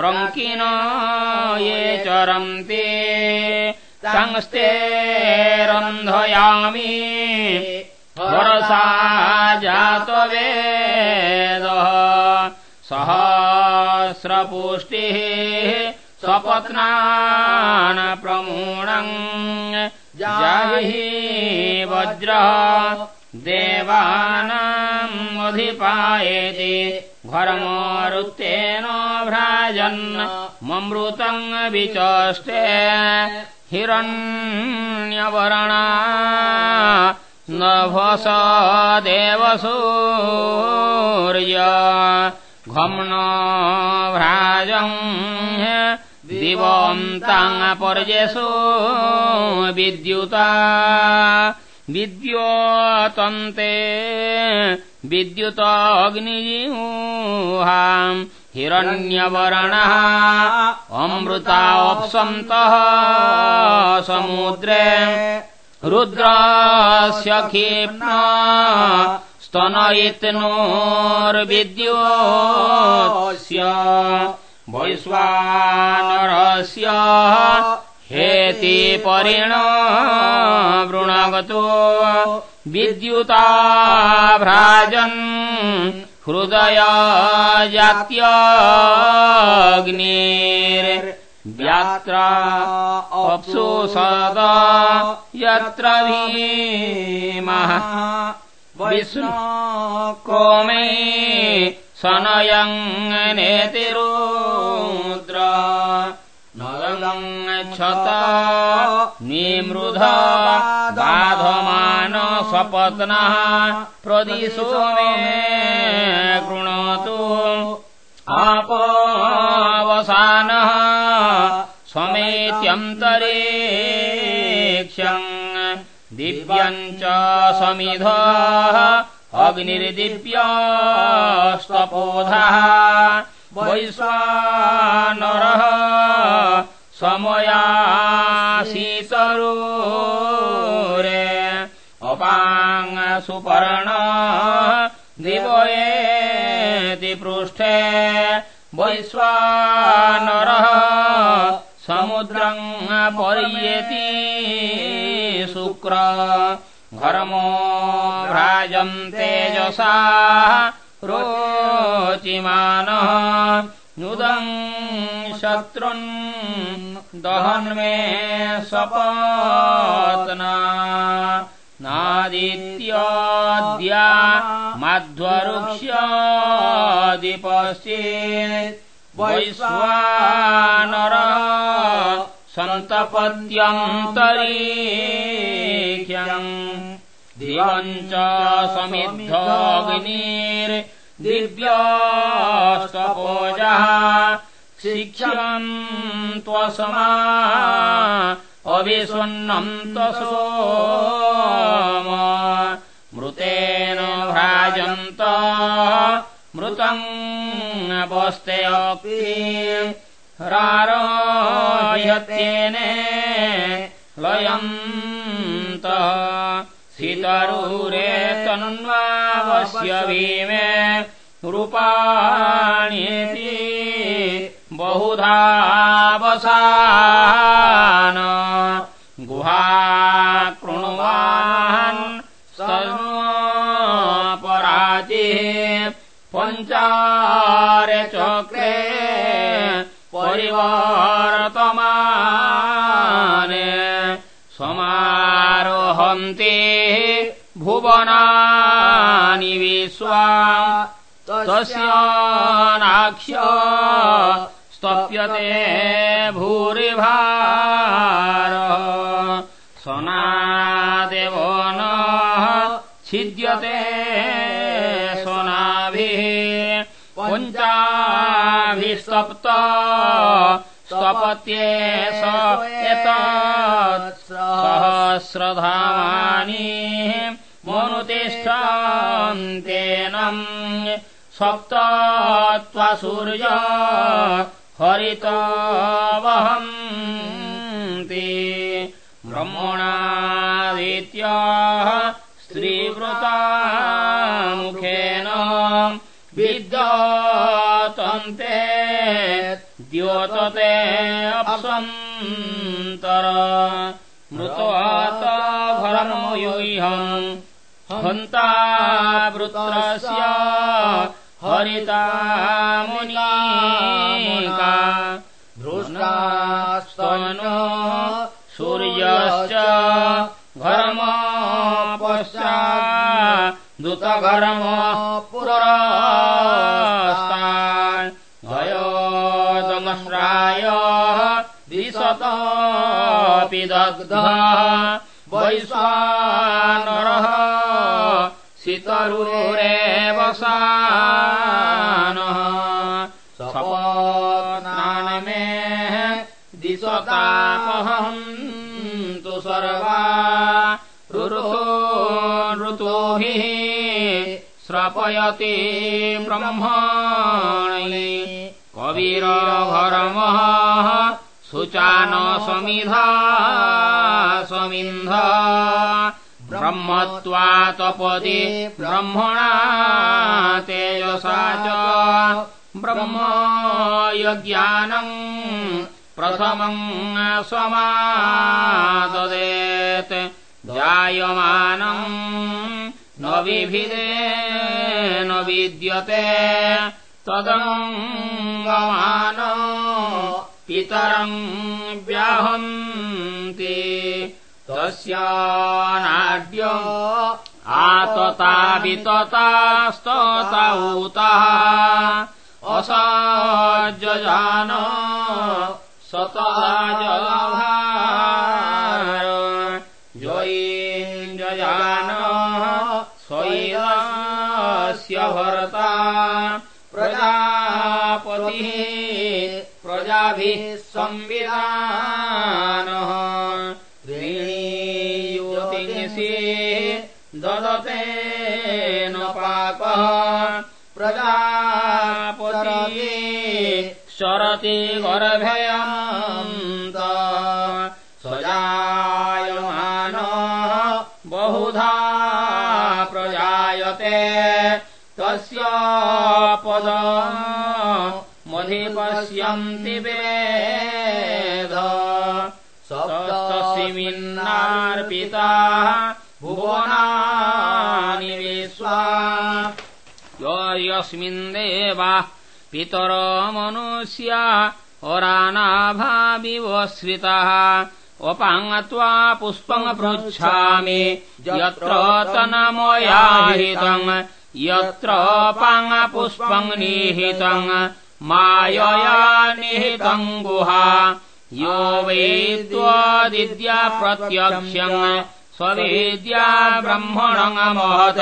रङ्किन ये चरन्ति। संस्ते रन्धयामि। वरसा जातवेदः सहस्रपुष्टिः स्वपत्नान् प्रमूणम् जाहि वज्रः देवानामधिपायेति घरमरुत्तेन भ्राजन् ममृतम् विचष्टे हिरण्यवर्णा नभस देवसूर्य घम्न भ्राजम् दिवन्ताङ्पर्यसो विद्युता विद्योतन्ते विद्युतग्निजिह्वाम् हिरण्यवर्णः अमृताप्सन्तः समुद्रे रुद्रस्य खिप्ना स्तनयित्नोर्विद्योस्य वैश्वानरस्य हेति परिण वृणगतो विद्युता भ्राजन् हृदय जात्यग्निर्व्यात्र अप्सु सदा यत्र भीमः विष्णु कोमे सनयम् नेतिरुद्र। नलम् क्षत निमृध बाधमान स्वपत्नः प्रदिशो मे कृणोतु। आपवसानः स्वमेत्यन्तरेक्षम् दिव्यम् च समिधः अग्निर्दिव्यास्तपोधः। वैश्वानरः समयासीतरोरे सुपर्ण दिवयेति पृष्ठे वैश्वानरः समुद्रम् पर्येति शुक्र घर्मो भ्राजम् तेजसा रोचिमानः नुदम् शत्रुन् दहन्मे सपत्ना नादित्याद्या माध्वरुक्ष्यादिपश्चेत् वैश्वानर सन्तपत्यन्तरीख्यम् दिवम् च समिद्धग्निर्दिव्यास्तपोजः शिक्षम् त्वसमा अभिषुन्नन्तसो मृतेन भ्राजन्त। मृतम् अपस्ते अपि रारयत्येने लयन्त। सीतरूरे तन्वावस्य भीमे रूपाण्येति बहुधावसान गुहा कृणुवान् पराजे पञ्चारे चक्रे परिवारतमाने समारोहन्ते भुवनानि विश्वा तस्य नाक्ष्य स्तप्यते भूरिभार। सनादेवो न छिद्यते सोनाभिः। पञ्चाभिस्तप्त स्वपत्ये स एतत् सहस्रधामानि मनुतिष्ठन्तेनम् सप्त त्वसूर्य हरितावहन्ति। ब्रह्मणादित्या स्त्रीवृतामुखेन विद्यातन्ते द्योतते अप्सन्तर। घरमयुह्यम् हन्ता वृत्रस्य हरिता मुनिका दृष्टास्तनो सूर्यश्च घर्म पश्चा दूतघर्म पुरस्तान् भयोदमश्राय द्विशतपि दग्धः वैश्वानरः शीतरूरेव सानः दिशतापहन्तु सर्वा ऋतो ऋतोभिः श्रपयति ब्रह्मणि। कविरघरमः शुचान समिधा समिन्ध ब्रह्मत्वातपदि ब्रह्मणा तेजसा च ब्रह्म यज्ञानम् प्रथमम् समाददेत् जायमानम् न विभिदे न विद्यते। तदङ्गमान पितरम् व्याहन्ति। तस्यानाड्य आतता विततास्तता ऊतः। असजजान सतजभार जयीञ्जजान स्वैरस्य भरता प्रजापतिः प्रजाभिः संविधानः शरति गर्भयन्त सजायमान बहुधा प्रजायते। तस्य पद मधिपश्यन्ति वेद। सप्तसिमिन्नार्पिता भुवनानि विश्वा। यस्मिन् देवा पितर मनुष्या अरानाभाविवश्रितः अपाङ्त्वा पुष्पम् पृच्छामि यत्र तनमयाहितम् यत्र पाङ्पुष्पम् निहितम् मायया निहितम् गुहा। यो वै त्वदिद्या प्रत्यक्ष्यम् स्वविद्या ब्रह्मणमहत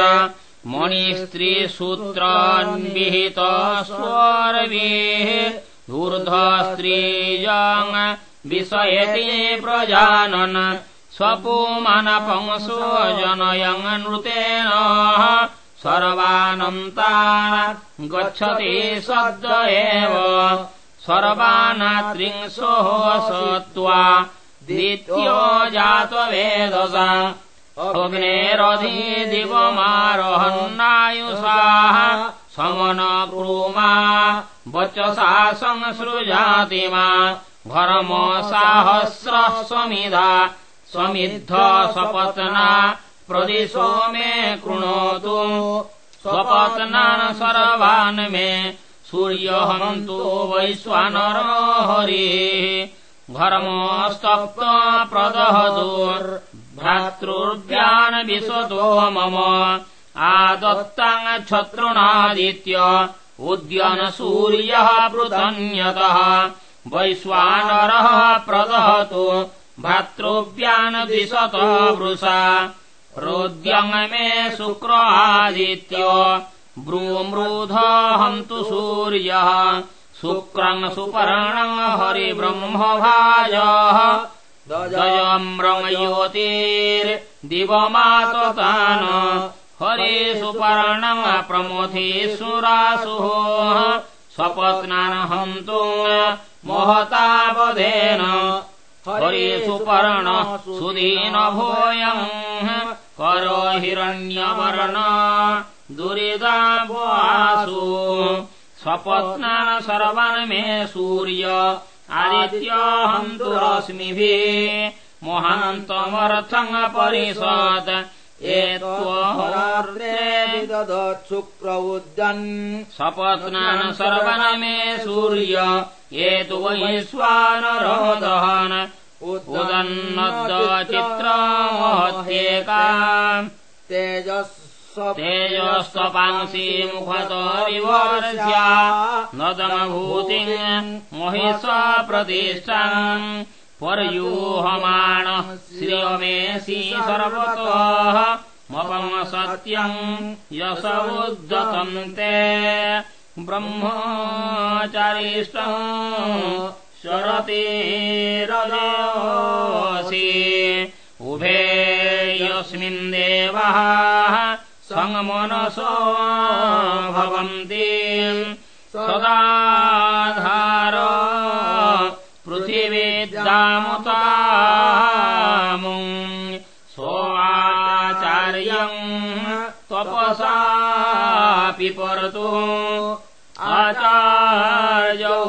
मणिस्त्रीसूत्रान्विहित स्वर्वेः ऊर्ध्वस्त्रीजाङ् विषयति प्रजानन् स्वपुमनपंसो जनयन् नृतेन सर्वानन्ता गच्छति शब्द एव। सर्वानात्रिंशोः सत्त्वा द्वितीयो जातवेदसा अग्नेरधि दिवमारोहन्नायुषाः समनक्रूमा वचसा संसृजाति मा घरम साहस्र स्वमिधा स्वमिद्ध स्वपत्ना प्रदिशो मे कृणोतु स्वपत्नान् सर्वान् मे सूर्यहन्तु वैश्वानर हरिः घरमस्तप्त प्रदहदुर्भ्रातृर्व्यान् विशतो मम। आदत्ताङ्क्षत्रुणादित्य उद्यनसूर्यः पृतन्यतः वैश्वानरः प्रदहतु भ्रातृव्यान् द्विशत वृषा। रोद्यङ् मे शुक्र आदित्य ब्रूमृधहन्तु सूर्यः। शुक्रम् सुपर्णम् हरिब्रह्मभाजः दयम्रङ्योतिर्दिवमाततान् हरे सुपर्णम् प्रमोथे सुरासुः। स्वपत्नान् हन्तु महतावधेन हरे सुपर्ण सुदीन भूयम् करो हिरण्यवर्ण दुरिदासु स्वपत्नान् सर्वान् मे सूर्य आदित्यहन्तु रश्मिभिः महान्तमर्थम् परिषद शुक्र उद्यन् सपत्नान् सर्वान् मे सूर्य। एतु वैश्वानरोदहन्। उदन्नद्चित्रमहत्येका तेजस् तेजस्वपांसि मुखतो विवर्ष्या नदमभूतिम् महिषा प्रतिष्ठाम् पर्यूहमाणः श्रियमेषि सर्वतः मपम सत्यम् यश उद्गतम् ते ब्रह्मचारिष्टम् शरतेरदसि उभे यस्मिन् देवः सङ्मनसो भवन्ति। सदाधार पृथिवीद्दामुतामुम् सोऽचार्यम् तपसापि परतु आचार्यौ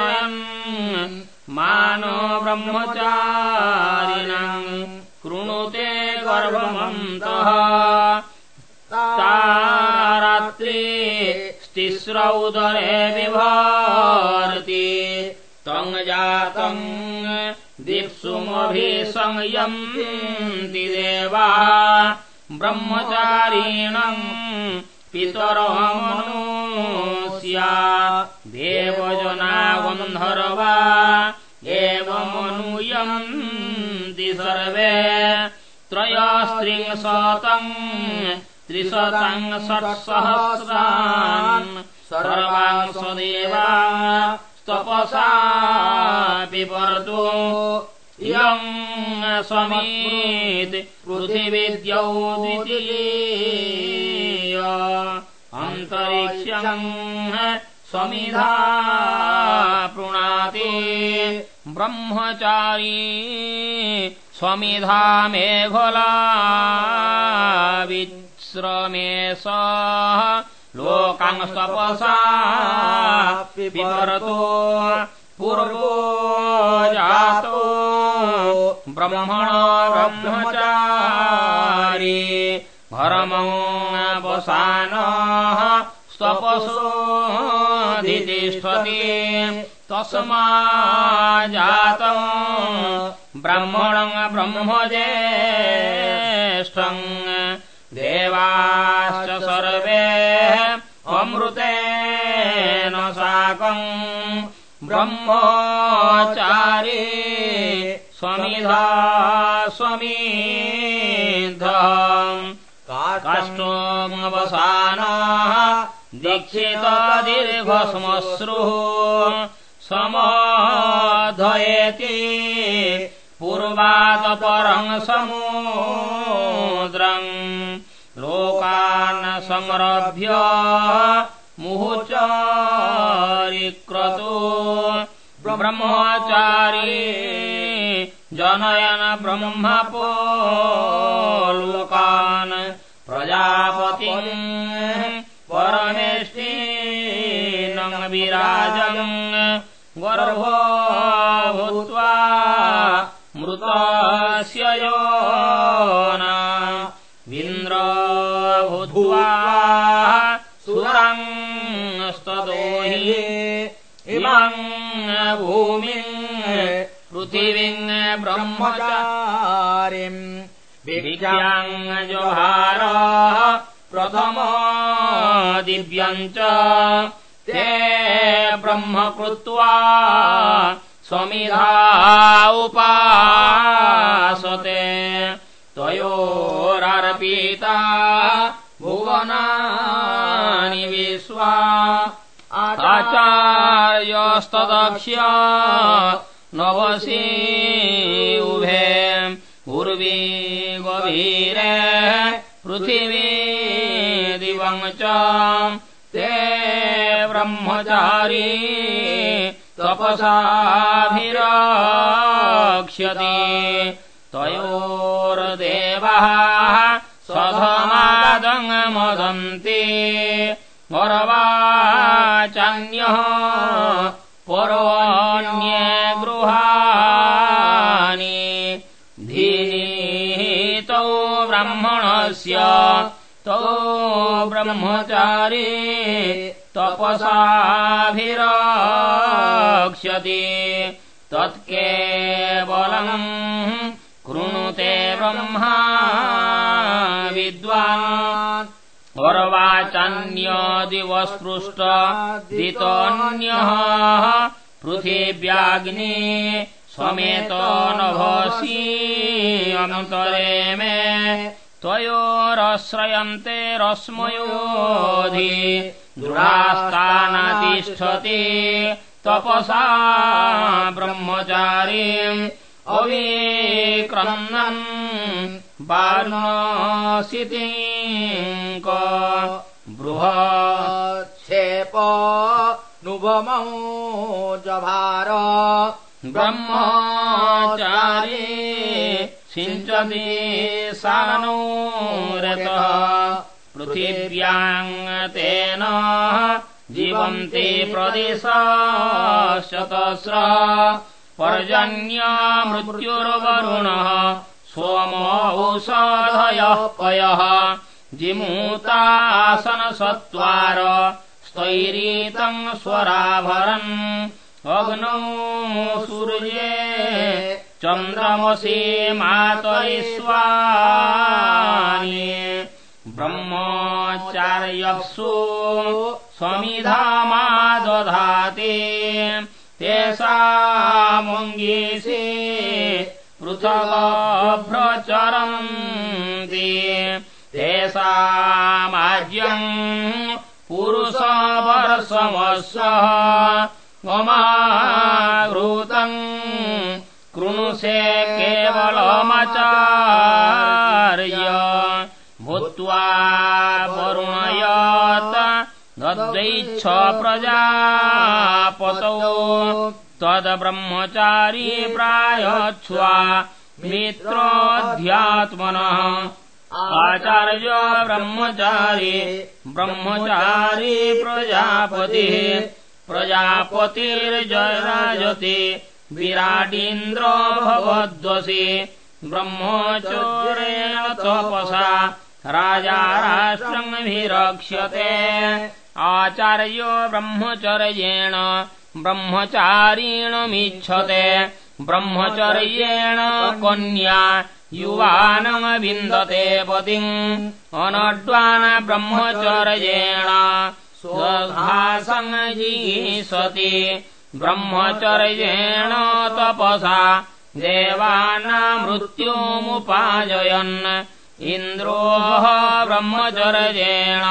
नयन् मानो ब्रह्मचारिणम् स्तिस्रौदरे विभारति। तम् जातम् दिप्सुमभिसंयन्ति देवा। ब्रह्मचारिणम् पितरमनुष्या देवजना गन्धर्वा एवमनुयन्ति सर्वे। त्रयस्त्रिंशतम् त्रिशतम् षट्सहस्रान् सर्वान् स्वदेवा तपसापि परतु। इयम् समीत् पृथिवीद्यौ द्वितीय। अन्तरिक्षम् समिधा पृणाति ब्रह्मचारी स्वमिधा मेघला विश्रमे सः लोकांस्तपसा पिबरतो पूर्वो जातो ब्रह्मण ब्रह्मचारी घरमवसानः स्वपशोऽधितिष्ठति तस्मा जातम् ब्रह्मणम् ब्रह्मज्येष्ठम् देवाश्च सर्वे अमृतेन साकम् ब्रह्मचारी स्वमिधा स्वमिध काष्ठोमवसानाः दीक्षितदीर्घश्मश्रुः समाधयति पूर्वादपरम् समुद्रम् संरभ्य मुहुचारिक्रतु। ब्रह्मचारी जनयन ब्रह्मपोलोकान् प्रजापति परमेष्टिनम् विराजम् गर्भो भूत्वा मृतस्य यो भूमिम् पृथिवीम् ब्रह्मचारिम् विज्ञाञ्जहार प्रथमो दिव्यम् च ते ब्रह्म कृत्वा स्वमिधा उपासते। त्वयोरर्पिता भुवनानि विश्वा आचार्यस्तदक्ष्य नवसी उभे उर्वी गभीरे पृथिवी दिवम् च ते ब्रह्मचारी तपसाभिरक्ष्यति। तयोर्देवः स्वधमादङ्मदन्ति वरवाचान्यः परोऽन्ये गृहाणि धीतौ ब्राह्मणस्य तौ ब्रह्मचारी तपसाभिरक्ष्यति तत्केवलम् कृणुते ब्रह्मा विद्वान् वरवाचान्यदिवस्पृष्ट दितोऽन्यः पृथिव्याग्नि स्वमेत नभसि अन्तरे मे त्वयोरश्रयन्ते रश्मयोधि दृढास्तानतिष्ठति तपसा ब्रह्मचारीम् अविक्रन्दन् बार्णसितिङ्क बृहच्छेप नुभमौ जभार। ब्रह्मचारी सिञ्चति सानो रतः। पृथिव्याम् तेन जीवन्ति प्रदेशशतस्र पर्जन्य मृत्युर्वरुणः सोमौषधयः पयः जिमूतासनसत्त्वार स्थैरीतम् स्वराभरन्। अग्नौ सूर्ये चन्द्रमसि मातरिष्वानि ब्रह्मचार्यप्सु स्वमिधामा दधाति तेषामङ्गीषि पृथगभ्रचरन्ति तेषामाज्यम् पुरुषवर्षमस्वः ममावृतम् कृणुषे केवलमचार्य भूत्वा वरुणयत् दद्दैच्छ प्रजापतौ। तद्ब्रह्मचारी प्रायच्छ्वा मित्रोऽध्यात्मनः आचार्य ब्रह्मचारी ब्रह्मचारी प्रजापतिः प्रजापतिर्जराजति विराटीन्द्र भगवद्वसि ब्रह्मचोरेण तपसा राजा राष्ट्रम् विरक्ष्यते आचार्यो ब्रह्मचर्येण ब्रह्मचारिणमीक्षते ब्रह्मचर्येण कन्या युवानमविन्दते पतिम्। अनड्वान ब्रह्मचर्येण स्वभासङ्गीषति ब्रह्मचर्येण तपसा। देवानामृत्युमुपाजयन् इन्द्रोः ब्रह्मचर्येण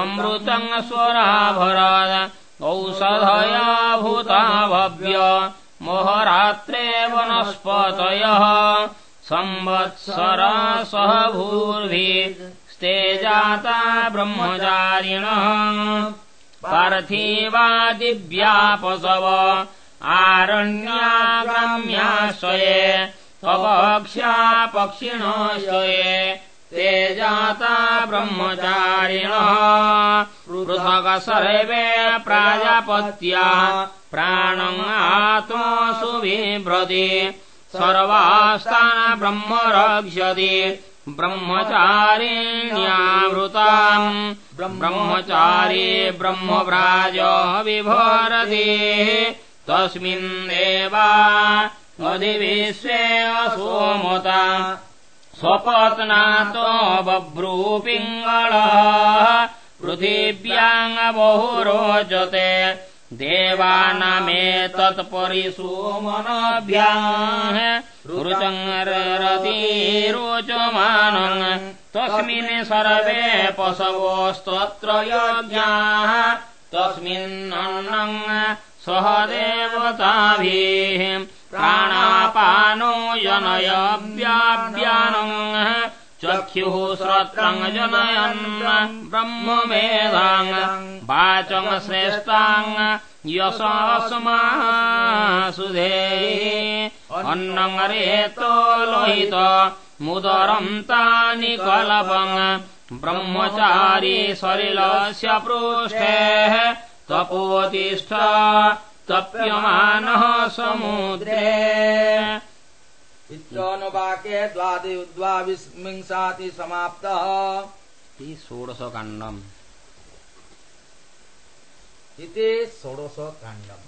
अमृतम् स्वराभरद। औषधया भूता भव्य मोहरात्रे वनस्पतयः संवत्सरा सह भूर्भिस्ते जाता ब्रह्मचारिणः। पार्थिवादिव्या पशव आरण्याग्राम्याश्रये अपक्ष्या पक्षिणाश्रये ते जाता ब्रह्मचारिणः। पृथक् सर्वे प्राजापत्या प्राणम् आत्मसु बिभ्रति सर्वास्तान् ब्रह्म रक्ष्यति ब्रह्मचारिण्यावृताम् ब्रह्मचारी ब्रह्मव्राज विभरति तस्मिन्देवा अधिविश्वे असोमता स्वपत्नातो बभ्रूपिङ्गळः पृथिव्याम् देवानामेतत्परिसोमनभ्याम् रोचमानम् तस्मिन् सर्वे पशवोस्तत्र यज्ञाः तस्मिन्नन्नम् सह देवताभिः प्राणापानो जनयव्याव्यानम् चक्षुः श्रोत्रम् जनयन् ब्रह्ममेधाङ् वाचम् श्रेष्ठाङ् यशस्मा सुधे अन्नम् रेतो लोहित मुदरम् तानि कलपम् ब्रह्मचारी सलिलस्य पृष्ठे तपोतिष्ठ तप्यमानः समुद्रे इत्यानुवाक्ये द्वाविंशाति समाप्तः। षोडशकाण्डम्। इति षोडशकाण्डम्